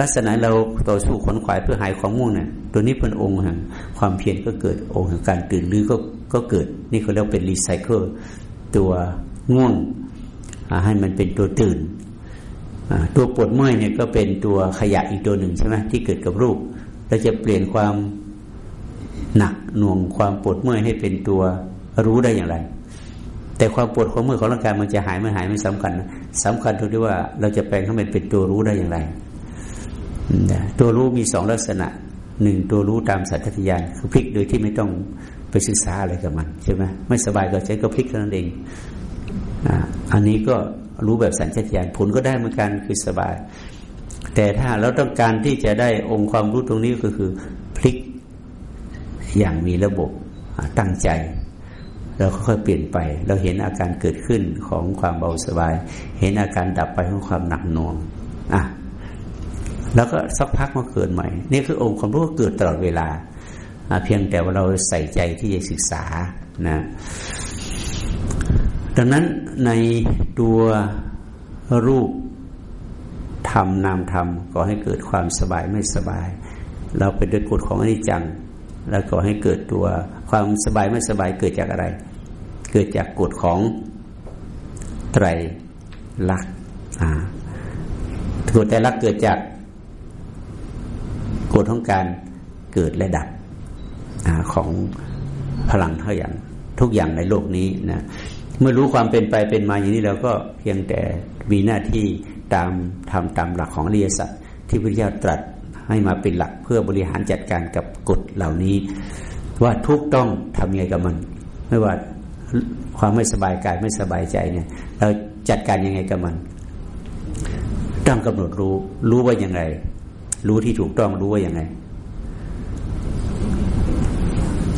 Speaker 1: ลักษณะเราต่อสู้ขนขวายเพื่อหายความง่วงเนี่ยตัวนี้เป็นองค์แห่งความเพียรก็เกิดองค์แห่งการตื่นรือก็ก็เกิด นี่เขาเรียกเป็นรีไซเคิลตัวง่วงให้มันเป็นตัวตื่นตัวปวดเมื่อยเนี่ยก็เป็นตัวขยะอีกตัวหนึ่งใช่ไหมที่เกิดกับรูปเราจะเปลี่ยนความหนักหน่วงความปวดเมื่อยให้เป็นตัวรู้ได้อย่างไร แต่ความปวดความเมื่อยของร่างกายมันจะหายไม่หายไม่สำคัญสำคัญตรงที่ว่าเราจะแปลงให้มันเป็นตัวรู้ได้อย่างไร ตัวรู้มีสองลักษณะหนึ่งตัวรู้ตามสัจจญาณคือพลิกโดยที่ไม่ต้องไปศึกษาอะไรกับมันใช่ไหมไม่สบายก็ใช้ก็พลิกเท่านั้นเองอันนี้ก็รู้แบบสัญชาตญาณผลก็ได้เหมือนกันคือสบาย แต่ถ้าเราต้องการที่จะได้องค์ความรู้ตรงนี้ก็คือพลิกอย่างมีระบบตั้งใจเราค่อยๆเปลี่ยนไป เราเห็นอาการเกิดขึ้นของความเบาสบาย เห็นอาการดับไปของความหนักหน่วงอะ แล้วก็สักพักมาเกิดใหม่ นี่คือองค์ความรู้เกิดตลอดเวลา เพียงแต่ว่าเราใส่ใจที่จะศึกษานะ ดังนั้นในตัวรูปธรรมนามธรรมก็ให้เกิดความสบายไม่สบาย เราเป็นด้วยกฎของอนิจจัง แล้วก็ให้เกิดตัวความสบายไม่สบายเกิดจากอะไร เกิดจากกฎของไตรลักษณ์กฎไตรลักษณ์เกิดจาก กฎของการเกิดและดับอของพลังเท่าอย่างทุกอย่างในโลกนี้นะเมื่อรู้ความเป็นไปเป็นมาอย่างนี้เราก็เพียงแต่มีหน้าที่ตามทำตามหลักของอริยสัจที่พระเจ้าตรัสให้มาเป็นหลักเพื่อบริหารจัดการกับกฎเหล่านี้ ว่าทุกต้องทำยังไงกับมัน ไม่ว่าความไม่สบายกายไม่สบายใจเนี่ย เราจัดการยังไงกับมัน ต้องกำหนดรู้รู้ว่ายังไง รู้ที่ถูกต้องรู้ว่ายังไง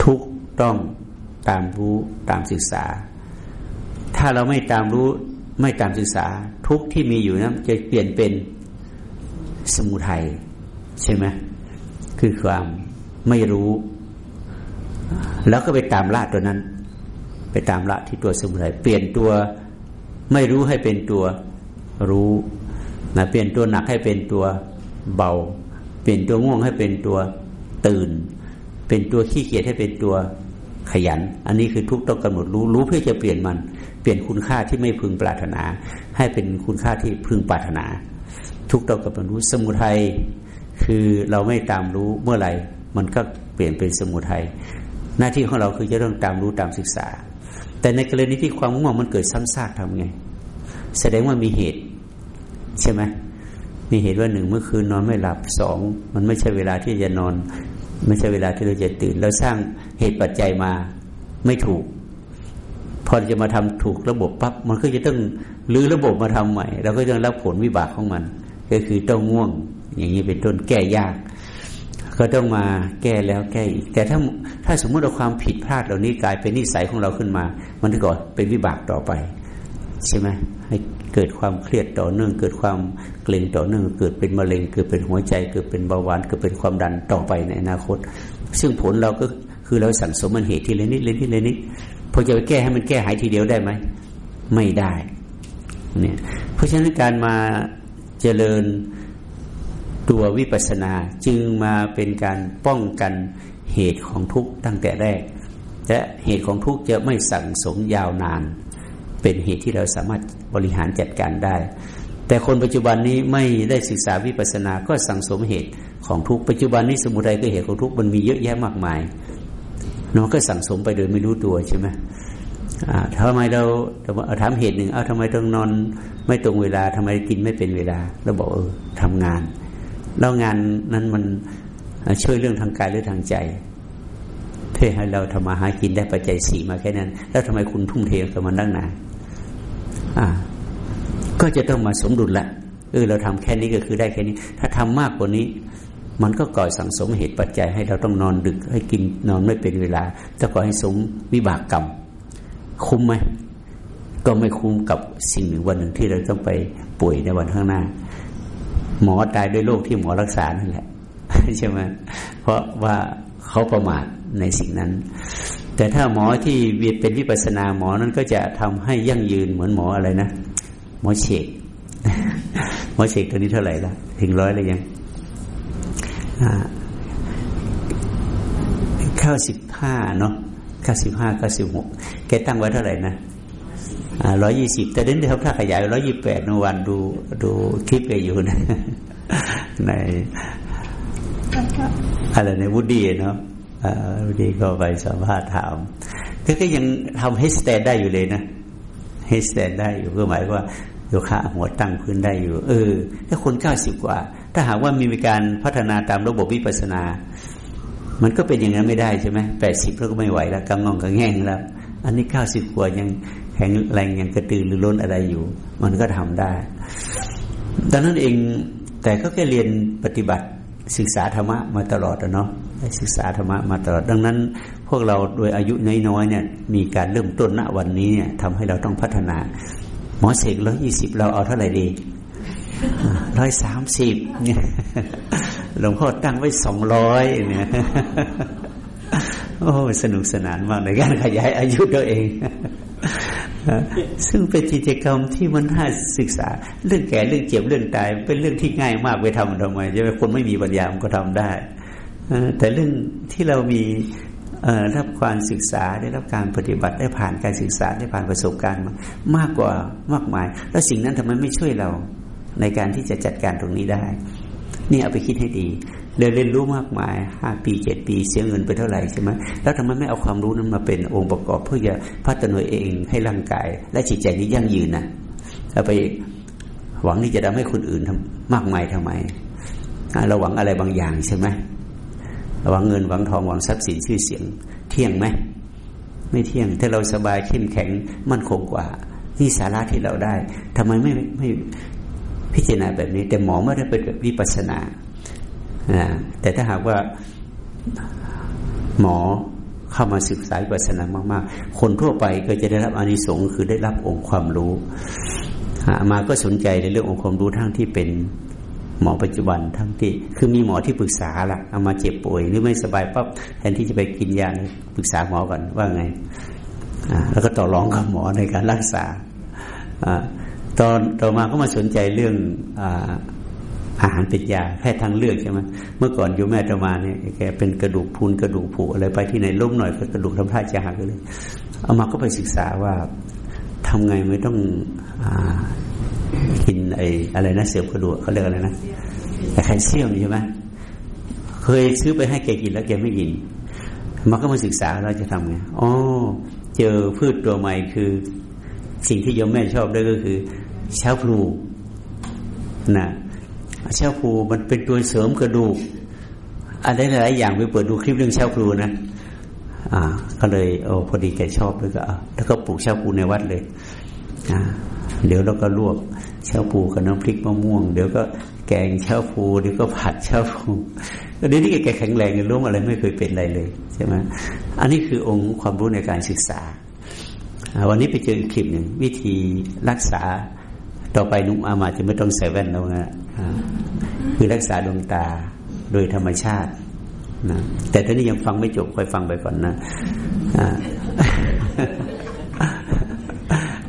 Speaker 1: ทุกต้องตามรู้ตามศึกษา ถ้าเราไม่ตามรู้ไม่ตามศึกษา ทุกที่มีอยู่นะจะเปลี่ยนเป็นสมุทัยใช่ไหมคือความไม่รู้ แล้วก็ไปตามละตัวนั้น ไปตามละที่ตัวสมุทัยเปลี่ยนตัวไม่รู้ให้เป็นตัวรู้นะเปลี่ยนตัวหนักให้เป็นตัว เบา เปลี่ยนตัวง่วงให้เป็นตัวตื่น เป็นตัวขี้เกียจให้เป็นตัวขยัน อันนี้คือทุกต้องกำหนดรู้รู้เพื่อจะเปลี่ยนมัน เปลี่ยนคุณค่าที่ไม่พึงปรารถนา ให้เป็นคุณค่าที่พึงปรารถนา ทุกต้องกำหนดรู้สมุทัยคือเราไม่ตามรู้เมื่อไหร่ มันก็เปลี่ยนเป็นสมุทัยหน้าที่ของเราคือจะต้องตามรู้ตามศึกษา แต่ในกรณีที่ความง่วงมันเกิดซ้ำซากทำไง แสดงว่ามีเหตุ ใช่ไหม มีเหตุว่าหนึ่งเมื่อคืนนอนไม่หลับสองมันไม่ใช่เวลาที่จะนอน ไม่ใช่เวลาที่เราจะตื่น แล้วสร้างเหตุปัจจัยมาไม่ถูก พอจะมาทำถูกระบบปั๊บมันก็จะต้องลื้อระบบมาทำใหม่เราก็ต้องรับผลวิบากของมัน ก็คือต้องง่วง อย่างนี้เป็นต้นแก้ยาก ก็ต้องมาแก้แล้วแก้อีก แต่ถ้าถ้าสมมติเราความผิดพลาดเหล่านี้กลายเป็นนิสัยของเราขึ้นมา มันก็เป็นวิบากต่อไป ใช่ไหมให้ เกิดความเครียดต่อเนื่อง เกิดความเกร็งต่อเนื่อง เกิดเป็นมะเร็ง เกิดเป็นหัวใจ เกิดเป็นเบาหวาน เกิดเป็นความดันต่อไปในอนาคต ซึ่งผลเราก็คือเราสั่งสมมันเหตุทีละนิดละนิดละนิดพอจะไปแก้ให้มันแก้หายทีเดียวได้ไหม ไม่ได้เนี่ยเพราะฉะนั้นการมาเจริญตัววิปัสสนาจึงมาเป็นการป้องกันเหตุของทุกข์ตั้งแต่แรก และเหตุของทุกข์จะไม่สั่งสมยาวนาน เป็นเหตุที่เราสามารถบริหารจัดการได้ แต่คนปัจจุบันนี้ไม่ได้ศึกษาวิปัสสนาก็สังสมเหตุของทุกปัจจุบันนี้สมุทัยก็เหตุของทุกมันมีเยอะแยะมากมายน้องก็สั่งสมไปโดยไม่รู้ตัวใช่ไหมทำไมเราถามเหตุหนึ่ง เอาทำไมต้องนอน ไม่ตรงเวลาทำไมกินไม่เป็นเวลาเราบอกเออทำงาน แล้วงานนั้นมันช่วยเรื่องทางกายหรือทางใจ เพื่อให้เราทำมาหากินได้ปัจจัยสี่มาแค่นั้น แล้วทำไมคุณทุ่มเทกับมันตั้งนาน อ่า ก็จะต้องมาสมดุลละเออเราทำแค่นี้ก็คือได้แค่นี้ ถ้าทำมากกว่านี้ มันก็ก่อสังสมเหตุปัจจัยให้เราต้องนอนดึกให้กินนอนไม่เป็นเวลาจะก่อให้สมวิบากกรรม คุ้มไหมก็ไม่คุ้มกับสิ่งหนึ่งวันหนึ่งที่เราต้องไปป่วยในวันข้างหน้า หมอตายด้วยโรคที่หมอรักษานั่นแหละใช่ไหมเพราะว่าเขาประมาทในสิ่งนั้น แต่ถ้าหมอที่เป็นวิปัสนาหมอนั้นก็จะทำให้ยั่งยืนเหมือนหมออะไรนะ หมอเชกหมอเชกตัวนี้เท่าไหร่ละถึงร้อยเลยยังเข้าสิบห้าเนาะเข้าสิบห้าเข้าสิบหกแกตั้งไว้เท่าไหร่นะร้อยยี่สิบแต่เดินเดียวถ้าขยายร้อยยี่แปดนวันดูดูคลิปแกอยู่นะในอะไรในวูดดี้เนาะ วูดดี้ก็ไปสัมภาษณ์ถามก็ก็ยังทำ headstand ได้อยู่เลยนะ headstand ได้อยู่ก็หมายว่าโยคะหัวตั้งพื้นได้อยู่ เออ ถ้าคนเก้าสิบกว่า ถ้าหากว่ามีการพัฒนาตามระบบวิปัสสนา มันก็เป็นอย่างนั้นไม่ได้ใช่ไหมแปดสิบแล้วก็ไม่ไหวแล้วกำงองกระแง่งแล้ว อันนี้เก้าสิบกว่ายังแข็งแรงยังกระตือรือร้นอะไรอยู่ มันก็ทำได้ดังนั้นเองแต่ก็แค่เรียนปฏิบัติศึกษาธรรมะมาตลอดนะเนาะ ศึกษาธรรมะมาตลอดดังนั้น พวกเราโดยอายุน้อยๆเนี่ย มีการเริ่มต้นณวันนี้เนี่ยทำให้เราต้องพัฒนา หมอเสกร้อยยี่สิบเราเอาเท่าไหร่ดีร้อยสามสิบเนี่ยหลวงพ่อตั้งไว้สองร้อยเนี่ยโอ้สนุกสนานมากในการขยายอายุตัวเอง ซึ่งเป็นกิจกรรมที่มันน่าศึกษา เรื่องแก่เรื่องเจ็บเรื่องตาย เป็นเรื่องที่ง่ายมากไปทำทำไมจะเป็นคนไม่มีปัญญามก็ทำได้ แต่เรื่องที่เรามีรับการศึกษาได้รับการปฏิบัติได้ผ่านการศึกษาได้ผ่านประสบการณ์มามากกว่ามากมาย แล้วสิ่งนั้นทำไมไม่ช่วยเราในการที่จะจัดการตรงนี้ได้ นี่เอาไปคิดให้ดีเรียนเรียนรู้มากมายห้าปีเจ็ดปีเสียเงินไปเท่าไหร่ใช่ไหมแล้วทำไมไม่เอาความรู้นั้นมาเป็นองค์ประกอบเพื่อจะพัฒนาเองให้ร่างกาย และจิตใจนี้ยั่งยืนนะเอาไปหวังที่จะทำให้คนอื่นทำมากมายทำไมเราหวังอะไรบางอย่างใช่ไหม หวังเงินหวังทองหวังทรัพย์สินชื่อเสียง เที่ยงไหมไม่เที่ยง ถ้าเราสบายเข้มแข็งมั่นคงกว่า นี่สาระที่เราได้ทำไมไม่ไม่พิจารณาแบบนี้ แต่หมอไม่ได้เป็นวิปัสนาแต่ถ้าหากว่าหมอเข้ามาศึกษาวิปัสนามาก ๆ คนทั่วไปก็จะได้รับอานิสงส์คือได้รับองค์ความรู้มาก็สนใจในเรื่ององค์ความรู้ทั้งที่เป็น หมอปัจจุบันทั้งที่คือมีหมอที่ปรึกษาละเอามาเจ็บป่วยหรือไม่สบายปั๊บแทนที่จะไปกินยาปรึกษาหมอก่อนว่าไงแล้วก็ต่อรองกับหมอในการรักษาตอนต่อมาก็มาสนใจเรื่องอาหารเป็นยาแพทย์ทางเลือกใช่ไหมเมื่อก่อนอยู่แม่ตมาเนี่ยแกเป็นกระดูกพุนกระดูกผุอะไรไปที่ไหนล้มหน่อยก็กระดูกทำท่าจะหักเลย เอามาก็ไปศึกษาว่าทำไงไม่ต้องอ กินไอ้อะไรนะเสือมกระดูกเขาเรียกอะไรนะแคลเซียมใช่ไหมเคยซื้อไปให้แกกินแล้วแกไม่กิน มันก็มาศึกษาเราจะทำไงอ๋อเจอพืชตัวใหม่คือ สิ่งที่ยมแม่ชอบด้วยก็คือเช้าพลูนะเช้าพลูมันเป็นตัวเสริมกระดูกอะไรหลายอย่างไปเปิดดูคลิปเรื่องเช้าพลูนะอ่า ก็เลยโอ้พอดีแกชอบด้วยก็แล้วก็ปลูกเช้าพลูในวัดเลยอ่าเดี๋ยวเราก็ลวก เช้าพลูกับน้ำพริกมะม่วง เดี๋ยวก็แกงเช้าพลูเดี๋ยวก็ผัดเช้าพลูก็เดี๋ยวนี้แกแข็งแรงรู้อะไรไม่เคยเป็นอะไรเลยใช่ไหมอันนี้คือองค์ความรู้ในการศึกษา วันนี้ไปเจออีกคลิปหนึ่งวิธีรักษาต่อไปนุ่มอามาจะไม่ต้องใส่แว่นแล้วนะคือรักษาดวงตาโดยธรรมชาตินะแต่ตอนนี้ยังฟังไม่จบค่อยฟังไปก่อนนะ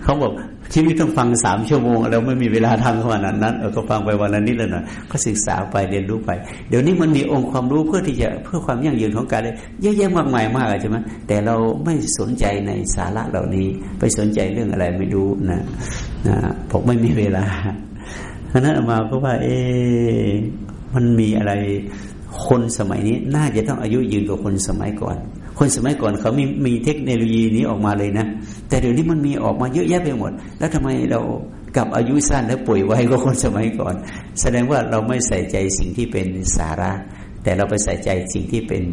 Speaker 1: เขาบอก ชีวิตต้องฟังสามชั่วโมง แล้วไม่มีเวลาทำขนาดนั้นเออก็ฟังไปวันละนิดละหน่อยก็ศึกษาไปเรียนรู้ไป เดี๋ยวนี้มันมีองค์ความรู้เพื่อที่จะเพื่อความยั่งยืนของการเลยเยอะแยะมากมายมากใช่ไหมแต่เราไม่สนใจในสาระเหล่านี้ ไปสนใจเรื่องอะไรไม่รู้นะนะผมไม่มีเวลาเพราะนั้นมาก็ว่า เอ๊มันมีอะไรคนสมัยนี้น่าจะต้องอายุยืนกว่าคนสมัยก่อน คนสมัยก่อนเขามีมีเทคโนโลยีนี้ออกมาเลยนะ แต่เดี๋ยวนี้มันมีออกมาเยอะแยะไปหมด แล้วทำไมเรากับอายุสั้นและป่วยไวกว่าคนสมัยก่อน แสดงว่าเราไม่ใส่ใจสิ่งที่เป็นสาระ แต่เราไปใส่ใจสิ่งที่เป็น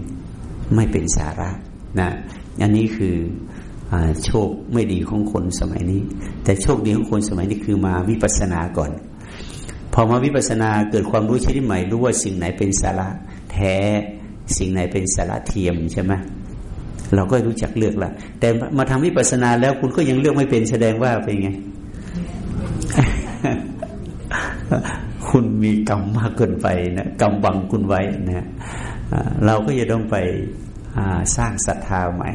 Speaker 1: ไม่เป็นสาระนะอันนี้คืออโชคไม่ดีของคนสมัยนี้ แต่โชคดีของคนสมัยนี้คือมาวิปัสสนาก่อน พอมาวิปัสสนาเกิดความรู้ชนิดใหม่รู้ว่าสิ่งไหนเป็นสาระแท้สิ่งไหนเป็นสาระเทียมใช่ไหม เราก็รู้จักเลือกละแต่มาทำวิปัสสนาแล้วคุณก็ยังเลือกไม่เป็นแสดงว่าเป็นไง คุณมีกรรมมากเกินไปนะกรรมบังคุณไว้นะเราก็จะต้องไปสร้างศรัทธาใหม่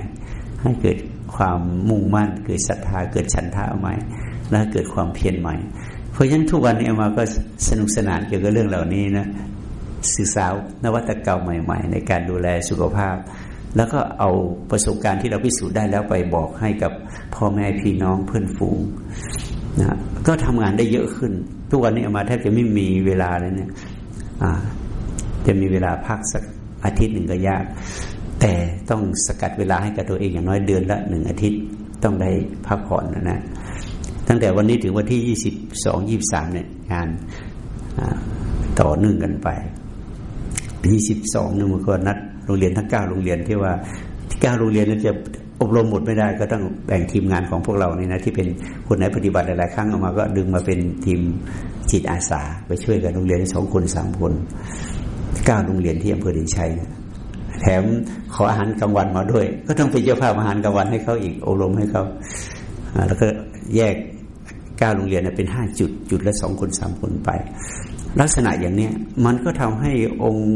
Speaker 1: ให้เกิดความมุ่งมั่น เกิดศรัทธาเกิดฉันทะใหม่ และเกิดความเพียรใหม่ เพราะฉะนั้นทุกวันนี้มาก็สนุกสนานเกี่ยวกับเรื่องเหล่านี้นะศึกษานวัตกรรมใหม่ ๆ ในการดูแลสุขภาพ แล้วก็เอาประสบการณ์ที่เราพิสูจน์ได้แล้วไปบอกให้กับพ่อแม่พี่น้องเพื่อนฝูงนะก็ทำงานได้เยอะขึ้น ทุกวันนี้มาแทบจะไม่มีเวลาเลยเนี่ยจะมีเวลาพักสักอาทิตย์หนึ่งก็ยาก แต่ต้องสกัดเวลาให้กับตัวเองอย่างน้อยเดือนละหนึ่งอาทิตย์ต้องได้พักผ่อนนะนะตั้งแต่วันนี้ถึงวันที่ยี่สิบสองยี่สามเนี่ยงานต่อเนื่องกันไปยี่สิบสองนี่มันก็นัด โรงเรียนทั้งเก้าโรงเรียนที่ว่าที่เก้าโรงเรียนนั้นจะอบรมหมดไม่ได้ก็ต้องแบ่งทีมงานของพวกเรานี่นะที่เป็นคนไหนปฏิบัติหลายๆครั้งออกมา ก็ดึงมาเป็นทีมจิตอาสา ไปช่วยกันโรงเรียนสองคนสามคนเก้าโรงเรียนที่อำเภอเด่นชัยแถมขออาหารกลางวันมาด้วย ก็ต้องเป็นเจ้าภาพอาหารกลางวันให้เขาอีกอบรมให้เขาแล้วก็แยกเก้าโรงเรียนเป็นห้าจุดจุดละสองคนสามคนไป ลักษณะอย่างเนี้ยมันก็ทำให้องค์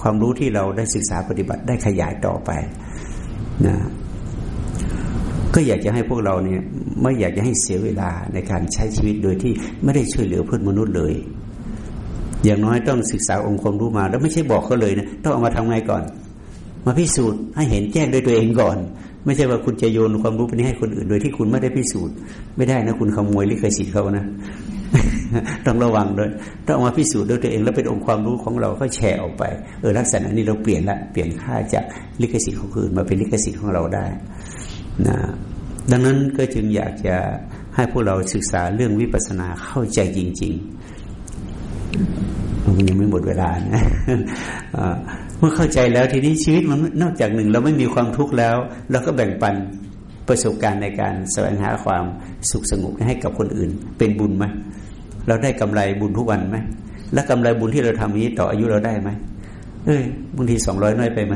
Speaker 1: ความรู้ที่เราได้ศึกษาปฏิบัติได้ขยายต่อไปนะก็อยากจะให้พวกเราเนี่ยไม่อยากจะให้เสียเวลาในการใช้ชีวิตโดยที่ไม่ได้ช่วยเหลือเพื่อนมนุษย์เลย อย่างน้อยต้องศึกษาองค์ความรู้มา แล้วไม่ใช่บอกเขาเลยนะต้องเอามาทำไงก่อน มาพิสูจน์ให้เห็นแจ้งด้วยตัวเองก่อน ไม่ใช่ว่าคุณจะโยนความรู้ไปนี้ให้คนอื่น โดยที่คุณไม่ได้พิสูจน์ ไม่ได้นะคุณขโมยลิขสิทธิ์เขานะ ต้องระวังด้วยต้องมาพิสูจน์ด้วยตัวเอง แล้วเป็นองค์ความรู้ของเราก็แชร์ออกไปเออลักษณะนี้เราเปลี่ยนละเปลี่ยนค่าจากลิขสิทธิ์ของคนอื่นมาเป็นลิขสิทธิ์ของเราได้นะดังนั้นก็จึงอยากจะให้พวกเราศึกษาเรื่องวิปัสสนาเข้าใจจริง ๆ มันยังไม่หมดเวลานะเมื่อเข้าใจแล้วทีนี้ชีวิตมันนอกจากหนึ่ง เราไม่มีความทุกข์แล้ว เราก็แบ่งปันประสบการณ์ในการแสวงหาความสุขสงบให้กับคนอื่น เป็นบุญไหม เราได้กำไรบุญทุกวันไหมและกำไรบุญที่เราทำนี้ต่ออายุเราได้ไหมเอ้ยบางทีสองร้อยน้อยไปไหม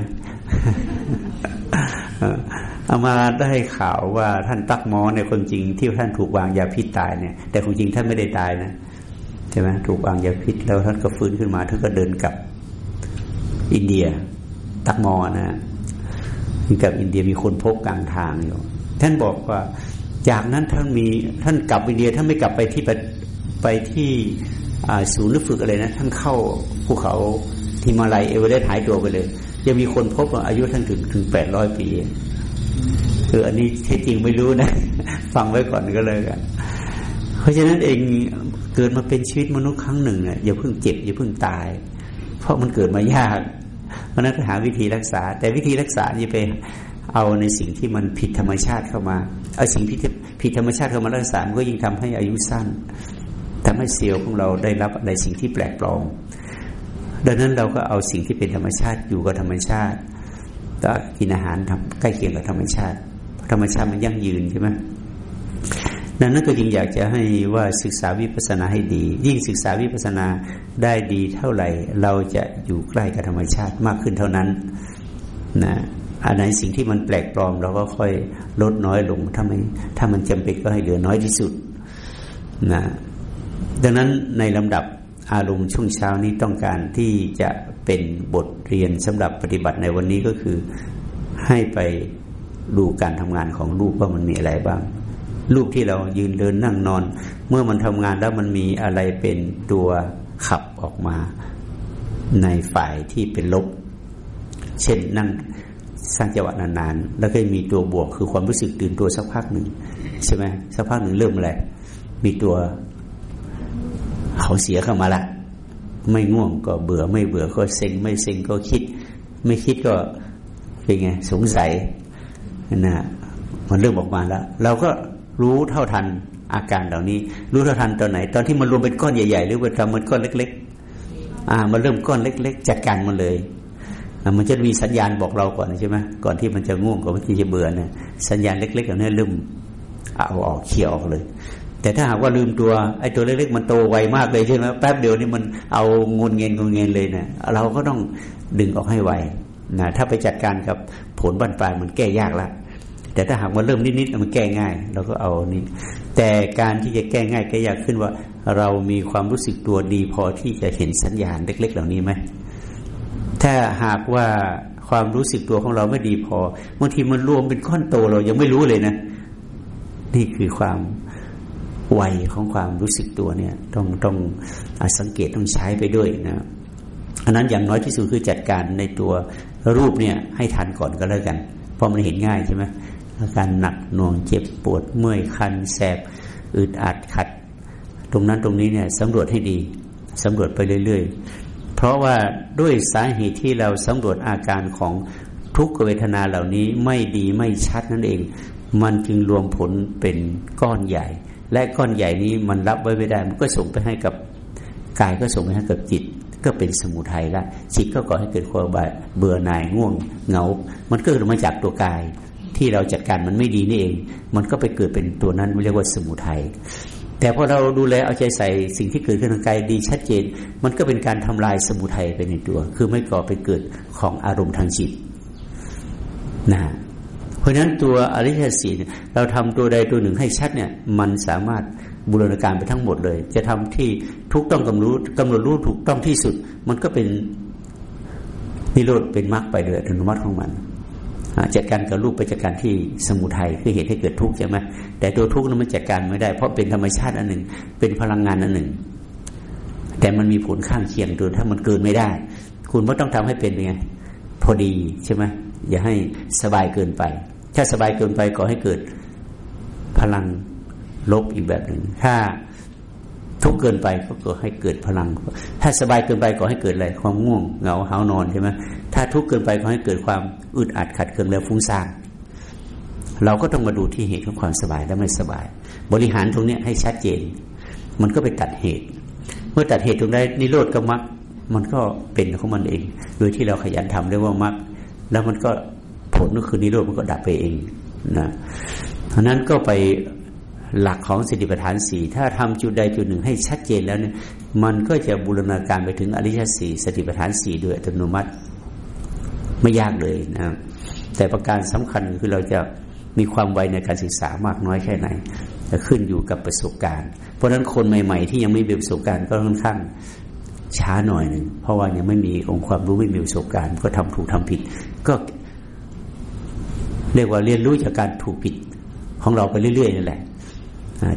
Speaker 1: เอามาได้ข่าวว่าท่านตักมอในคนจริงที่ท่านถูกวางยาพิษตายเนี่ย แต่คนจริงท่านไม่ได้ตายนะใช่ไหมถูกวางยาพิษแล้วท่านก็ฟื้นขึ้นมาท่านก็เดินกลับ อินเดีย ตั๊กม้อนะกับอินเดียมีคนพบกลางทางอยู่ ท่านบอกว่า จากนั้นท่านมีท่านกลับอินเดียท่านไม่กลับไปที่ ไปที่ศูนย์ฝึกอะไรนะท่านเข้าภูเขาหิมาลัยเอเวอเรสต์หายตัวไปเลยยังมีคนพบว่าอายุท่านถึงถึงแปดร้อยปีคืออันนี้เท็จจริงไม่รู้นะ ฟังไว้ก่อนก็เลยกัน เพราะฉะนั้นเองเกิดมาเป็นชีวิตมนุษย์ครั้งหนึ่งเนี่ยอย่าเพิ่งเจ็บอย่าเพิ่งตาย เพราะมันเกิดมายากเพราะนั้นหาวิธีรักษา แต่วิธีรักษาจะไปเอาในสิ่งที่มันผิดธรรมชาติเข้ามาเอาสิ่งผิดผิดธรรมชาติเข้ามารักษามันก็ยิ่งทำให้อายุสั้น ทำให้เซลล์ของเราได้รับอะไรสิ่งที่แปลกปลอมดังนั้นเราก็เอาสิ่งที่เป็นธรรมชาติอยู่กับธรรมชาติก็กินอาหารทำใกล้เคียงกับธรรมชาติ ธรรมชาติมันยั่งยืนใช่ไหมดังนั้นก็จึงอยากจะให้ว่าศึกษาวิปัสสนาให้ดี ยิ่งศึกษาวิปัสสนาได้ดีเท่าไหร่ เราจะอยู่ใกล้กับธรรมชาติมากขึ้นเท่านั้นนะอันไหนสิ่งที่มันแปลกปลอม เราก็ค่อยลดน้อยลงถ้าไม่ถ้ามันจำเป็นก็ให้เหลือน้อยที่สุดนะ ดังนั้นในลำดับอารมณ์ช่วงเช้านี้ต้องการที่จะเป็นบทเรียนสำหรับปฏิบัติในวันนี้ก็คือให้ไปดูการทำงานของรูปว่ามันมีอะไรบ้าง รูปที่เรายืนเดินนั่งนอน เมื่อมันทำงานแล้วมันมีอะไรเป็นตัวขับออกมาในฝ่ายที่เป็นลบ เช่นนั่งสร้างจังหวะนานๆ แล้วก็มีตัวบวกคือความรู้สึกตื่นตัวสักพักหนึ่งใช่ไหมสักพักหนึ่งเริ่มอะไรมีตัว เขาเสียเข้ามาละไม่ง่วงก็เบื่อไม่เบื่อก็เซ็ง ไม่เซ็งก็คิด ไม่คิดก็เป็นไงสงสัยนะมันเริ่มออกมาแล้วเราก็รู้เท่าทันอาการเหล่านี้ รู้เท่าทันตอนไหน ตอนที่มันรวมเป็นก้อนใหญ่ๆ หรือว่าทำมันก้อนเล็ก ๆ อ่า มันเริ่มก้อนเล็ก ๆจัดการมันเลยมันจะมีสัญญาณบอกเราก่อนใช่ไหมก่อนที่มันจะง่วงก่อนที่จะเบื่อเนี่ยสัญญาณเล็กๆเหล่านี้เริ่มเอาออกเขี่ยออกเลย แต่ถ้าหากว่าลืมตัวไอ้ตัวเล็กๆมันโตไวมากเลยใช่ไหมแป๊บเดียวนี่มันเอางนเงินงนเงินเลยเนี่ยเราก็ต้องดึงออกให้ไวนะถ้าไปจัดการกับผลบันปลายมันแก้ยากละแต่ถ้าหากว่าเริ่มนิดๆมันแก้ง่าย เราก็เอานี่แต่การที่จะแก้ง่ายแก้ยากขึ้นว่า เรามีความรู้สึกตัวดีพอที่จะเห็นสัญญาณเล็ก ๆ เหล่านี้ไหมถ้าหากว่าความรู้สึกตัวของเราไม่ดีพอบางทีมันรวมเป็นก้อนโตเรายังไม่รู้เลยนะ นี่คือความ ไวของความรู้สึกตัวเนี่ยต้องต้องอสังเกตต้องใช้ไปด้วยนะอันนั้นอย่างน้อยที่สุดคือจัดการในตัวรูปเนี่ยให้ทันก่อนก็แล้วกัน เพราะมันเห็นง่ายใช่ไหมอาการหนักหน่วงเจ็บปวดเมื่อยคันแสบอึดอัดขัด ตรงนั้นตรงนี้เนี่ยสำรวจให้ดีสำรวจไปเรื่อย ๆ เพราะว่าด้วยสาเหตุที่เราสำรวจอาการของทุกขเวทนาเหล่านี้ไม่ดีไม่ชัดนั่นเอง มันจึงรวมผลเป็นก้อนใหญ่ และก้อนใหญ่นี้มันรับไว้ไม่ได้ มันก็ส่งไปให้กับกายก็ส่งไปให้กับจิต ก็เป็นสมุทัยละจิตก็ก่อให้เกิดความเบื่อหน่ายง่วงเหงา มันก็เกิดมาจากตัวกาย ที่เราจัดการมันไม่ดีนี่เอง มันก็ไปเกิดเป็นตัวนั้นเรียกว่าสมุทัยแต่พอเราดูแลเอาใจใส่สิ่งที่เกิดขึ้นทางกายดีชัดเจน มันก็เป็นการทำลายสมุทัยไปในตัว คือไม่ก่อไปเกิดของอารมณ์ทางจิตนะ เพราะฉะนั้นตัวอริยสีเราทำตัวใดตัวหนึ่งให้ชัดเนี่ย มันสามารถบูรณาการไปทั้งหมดเลย จะทำที่ทุกต้องกำรู้กำหนดรู้ถูกต้องที่สุด มันก็เป็นนิโรธเป็นมรรคไปโดยอัตโนมัติของมันจัดการกับรูปไปจัดการที่สมุทัยคือเหตุให้เกิดทุกข์ใช่ไหมแต่ตัวทุกข์นั้นมันจัดการไม่ได้ เพราะเป็นธรรมชาติอันหนึ่ง เป็นพลังงานอันหนึ่ง แต่มันมีผลข้างเคียงตัวถ้ามันเกินไม่ได้ คุณก็ต้องทำให้เป็นไงพอดีใช่ไหม อย่าให้สบายเกินไป ถ้าสบายเกินไปก่อให้เกิดพลังลบอีกแบบหนึ่ง ถ้าทุกเกินไปก็ก่อให้เกิดพลัง ถ้าสบายเกินไปก่อให้เกิดอะไรความง่วงเหงาหานอนใช่ไหมถ้าทุกเกินไปก็ให้เกิดความอึดอัดขัดเคืองแล้วฟุ้งซ่านเราก็ต้องมาดูที่เหตุของความสบายและไม่สบาย บริหารตรงนี้ให้ชัดเจน มันก็ไปตัดเหตุ เมื่อตัดเหตุตรงได้นิโรธก็มักมันก็เป็นของมันเอง โดยที่เราขยันทำเรียกว่ามัก แล้วมันก็ผลก็คือนิโรธมันก็ดับไปเองนะเพราะนั้นก็ไปหลักของสติปัฏฐานสี่ถ้าทำจุดใดจุดหนึ่งให้ชัดเจนแล้วเนี่ยมันก็จะบูรณาการไปถึงอริยสัจสติปัฏฐานสี่โดยอัตโนมัติไม่ยากเลยนะแต่ประการสำคัญคือเราจะมีความไวในการศึกษามากน้อยแค่ไหนจะขึ้นอยู่กับประสบการณ์ เพราะฉะนั้นคนใหม่ ๆ ที่ยังไม่มีประสบการณ์ก็ค่อนข้าง ช้าหน่อยหนึ่งเพราะว่ายังไม่มีองค์ความรู้ไม่มีประสบการณ์ ก็ทำถูกทำผิด ก็เรียกว่าเรียนรู้จากการถูกผิดของเราไปเรื่อยๆนั่นแหละ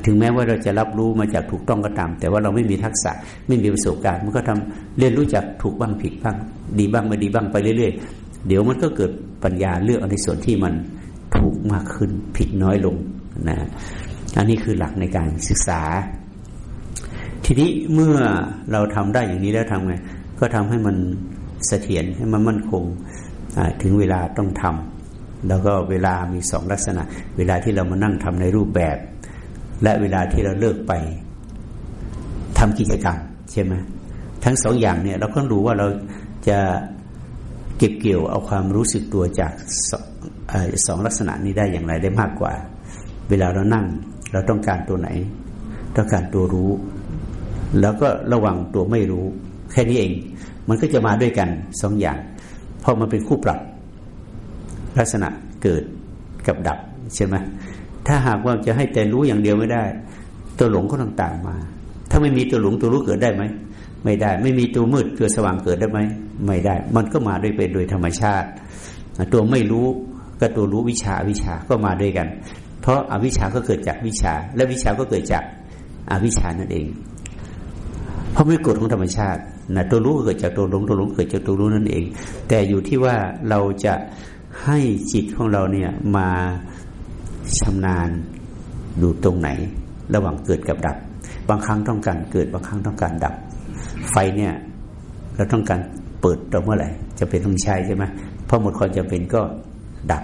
Speaker 1: ถึงแม้ว่าเราจะรับรู้มาจากถูกต้องก็ตาม แต่ว่าเราไม่มีทักษะไม่มีประสบการณ์ มันก็ทำเรียนรู้จากถูกบ้างผิดบ้าง ดีบ้างไม่ดีบ้างไปเรื่อยๆ เดี๋ยวมันก็เกิดปัญญาเลือกในส่วนที่มันถูกมากขึ้นผิดน้อยลงนะอันนี้คือหลักในการศึกษา ทีนี้เมื่อเราทำได้อย่างนี้แล้วทำไง ก็ทำให้มันเสถียรให้มันมั่นคงถึงเวลาต้องทำแล้วก็เวลามีสองลักษณะ เวลาที่เรามานั่งทำในรูปแบบ และเวลาที่เราเลิกไปทำกิจกรรมใช่ไหมทั้งสองอย่างเนี่ย เราก็รู้ว่าเราจะเก็บเกี่ยวเอาความรู้สึกตัวจากสองลักษณะนี้ได้อย่างไรได้มากกว่า เวลาเรานั่ง เราต้องการตัวไหน ต้องการตัวรู้ แล้วก็ระวังตัวไม่รู้ แค่นี้เอง มันก็จะมาด้วยกันสองอย่าง เพราะมันเป็นคู่ปรับ ลักษณะเกิดกับดับใช่ไหมถ้าหากว่าจะให้แต่รู้อย่างเดียวไม่ได้ ตัวหลงก็ต้องตามมา ถ้าไม่มีตัวหลงตัวรู้เกิดได้ไหมไม่ได้ ไม่มีตัวมืดตัวสว่างเกิดได้ไหมไม่ได้ มันก็มาด้วยเป็นโดยธรรมชาติ ตัวไม่รู้กับตัวรู้วิชาวิชาก็มาด้วยกัน เพราะอาวิชาก็เกิดจากวิชา และวิชาก็เกิดจากอาวิชานั่นเอง เพราะไม่กฎของธรรมชาตินะตัวรู้เกิดจากตัวหลงตัวหลงเกิดจากตัวรู้นั่นเอง แต่อยู่ที่ว่าเราจะให้จิตของเราเนี่ยมาชำนาญดูตรงไหน ระหว่างเกิดกับดับ บางครั้งต้องการเกิดบางครั้งต้องการดับ ไฟเนี่ยเราต้องการเปิดตรงเมื่อไหร่จะเป็นต้องใช้ใช่ไหมพอหมดความจำเป็นก็ดับ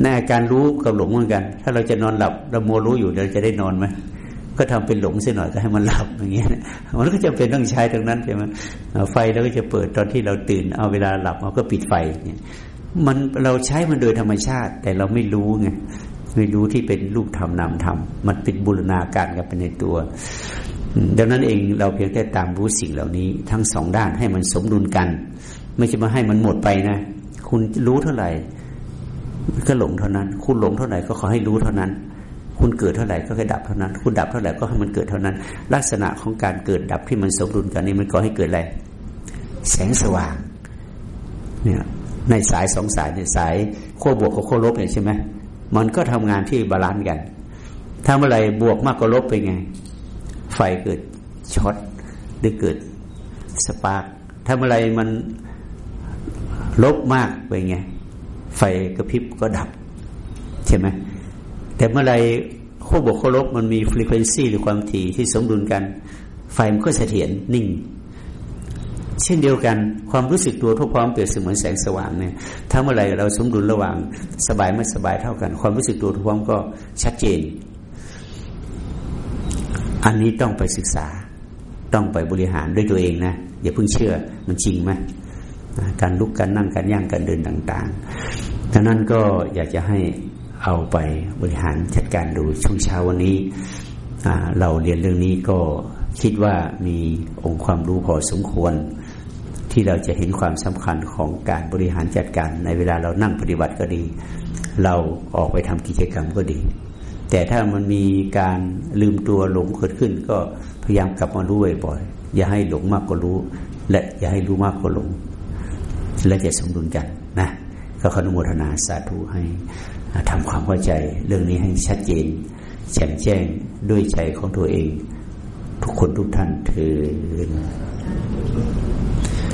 Speaker 1: ในอาการรู้กับหลงเหมือนกัน ถ้าเราจะนอนหลับเราโมรู้อยู่เราจะได้นอนไหม ก็ทำเป็นหลงเสียหน่อยก็ให้มันหลับอย่างเงี้ยมันก็จะเป็นต้องใช้ตรงนั้นใช่ไหมไฟเราก็จะเปิดตอนที่เราตื่น เอาเวลาหลับเราก็ปิดไฟเนี่ยมันเราใช้มันโดยธรรมชาติ แต่เราไม่รู้ไงไม่รู้ที่เป็นรูปธรรมนามธรรมมันเป็นบูรณาการกันไปในตัว ดังนั้นเองเราเพียงแค่ตามรู้สิ่งเหล่านี้ ทั้งสองด้านให้มันสมดุลกัน ไม่ใช่มาให้มันหมดไปนะ คุณรู้เท่าไหร่ก็หลงเท่านั้น คุณหลงเท่าไหร่ก็ขอให้รู้เท่านั้น คุณเกิดเท่าไหร่ก็ให้ดับเท่านั้น คุณดับเท่าไหร่ก็ให้มันเกิดเท่านั้น ลักษณะของการเกิดดับที่มันสมดุลกันนี่มันก็ให้เกิดอะไร แสงสว่าง เนี่ย ในสายสองสายในสายขั้วบวกกับขั้วลบเนี่ยใช่ไหมมันก็ทำงานที่ balance กัน ถ้าเมื่อไรบวกมากกว่าลบไปไง ไฟเกิดช็อตหรือเกิด spark ถ้าเมื่อไรมันลบมากไปไง ไฟกระพริบก็ดับ ใช่ไหม แต่เมื่อไรขั้วบวกขั้วลบมันมีฟรีเควนซีหรือความถี่ที่สมดุลกัน ไฟมันก็เสถียรนิ่ง เช่นเดียวกันความรู้สึกตัวทุกความเปรียบเสมือนแสงสว่างเนี่ยถ้าเมื่อไรเราสมดุลระหว่างสบายไม่สบายเท่ากัน ความรู้สึกตัวทุกความก็ชัดเจน อันนี้ต้องไปศึกษาต้องไปบริหารด้วยตัวเองนะอย่าเพิ่งเชื่อมันจริงไหมการลุกการนั่งการย่างการเดินต่าง ๆดังนั้นก็อยากจะให้ เอาไปบริหารจัดการดูช่วงเช้าวันนี้ เราเรียนเรื่องนี้ก็คิดว่ามีองค์ความรู้พอสมควร ที่เราจะเห็นความสำคัญของการบริหารจัดการ ในเวลาเรานั่งปฏิบัติก็ดี เราออกไปทำกิจกรรมก็ดี แต่ถ้ามันมีการลืมตัวหลงเกิดขึ้น ก็พยายามกลับมารู้บ่อยๆอย่าให้หลงมากกว่ารู้ และอย่าให้รู้มากกว่าหลง และจะสมดุลกันนะก็ขอนุโมทนาสาธุให้ ทำความเข้าใจเรื่องนี้ให้ชัดเจน แจ่มแจ้งด้วยใจของตัวเอง ทุกคนทุกท่านเถิด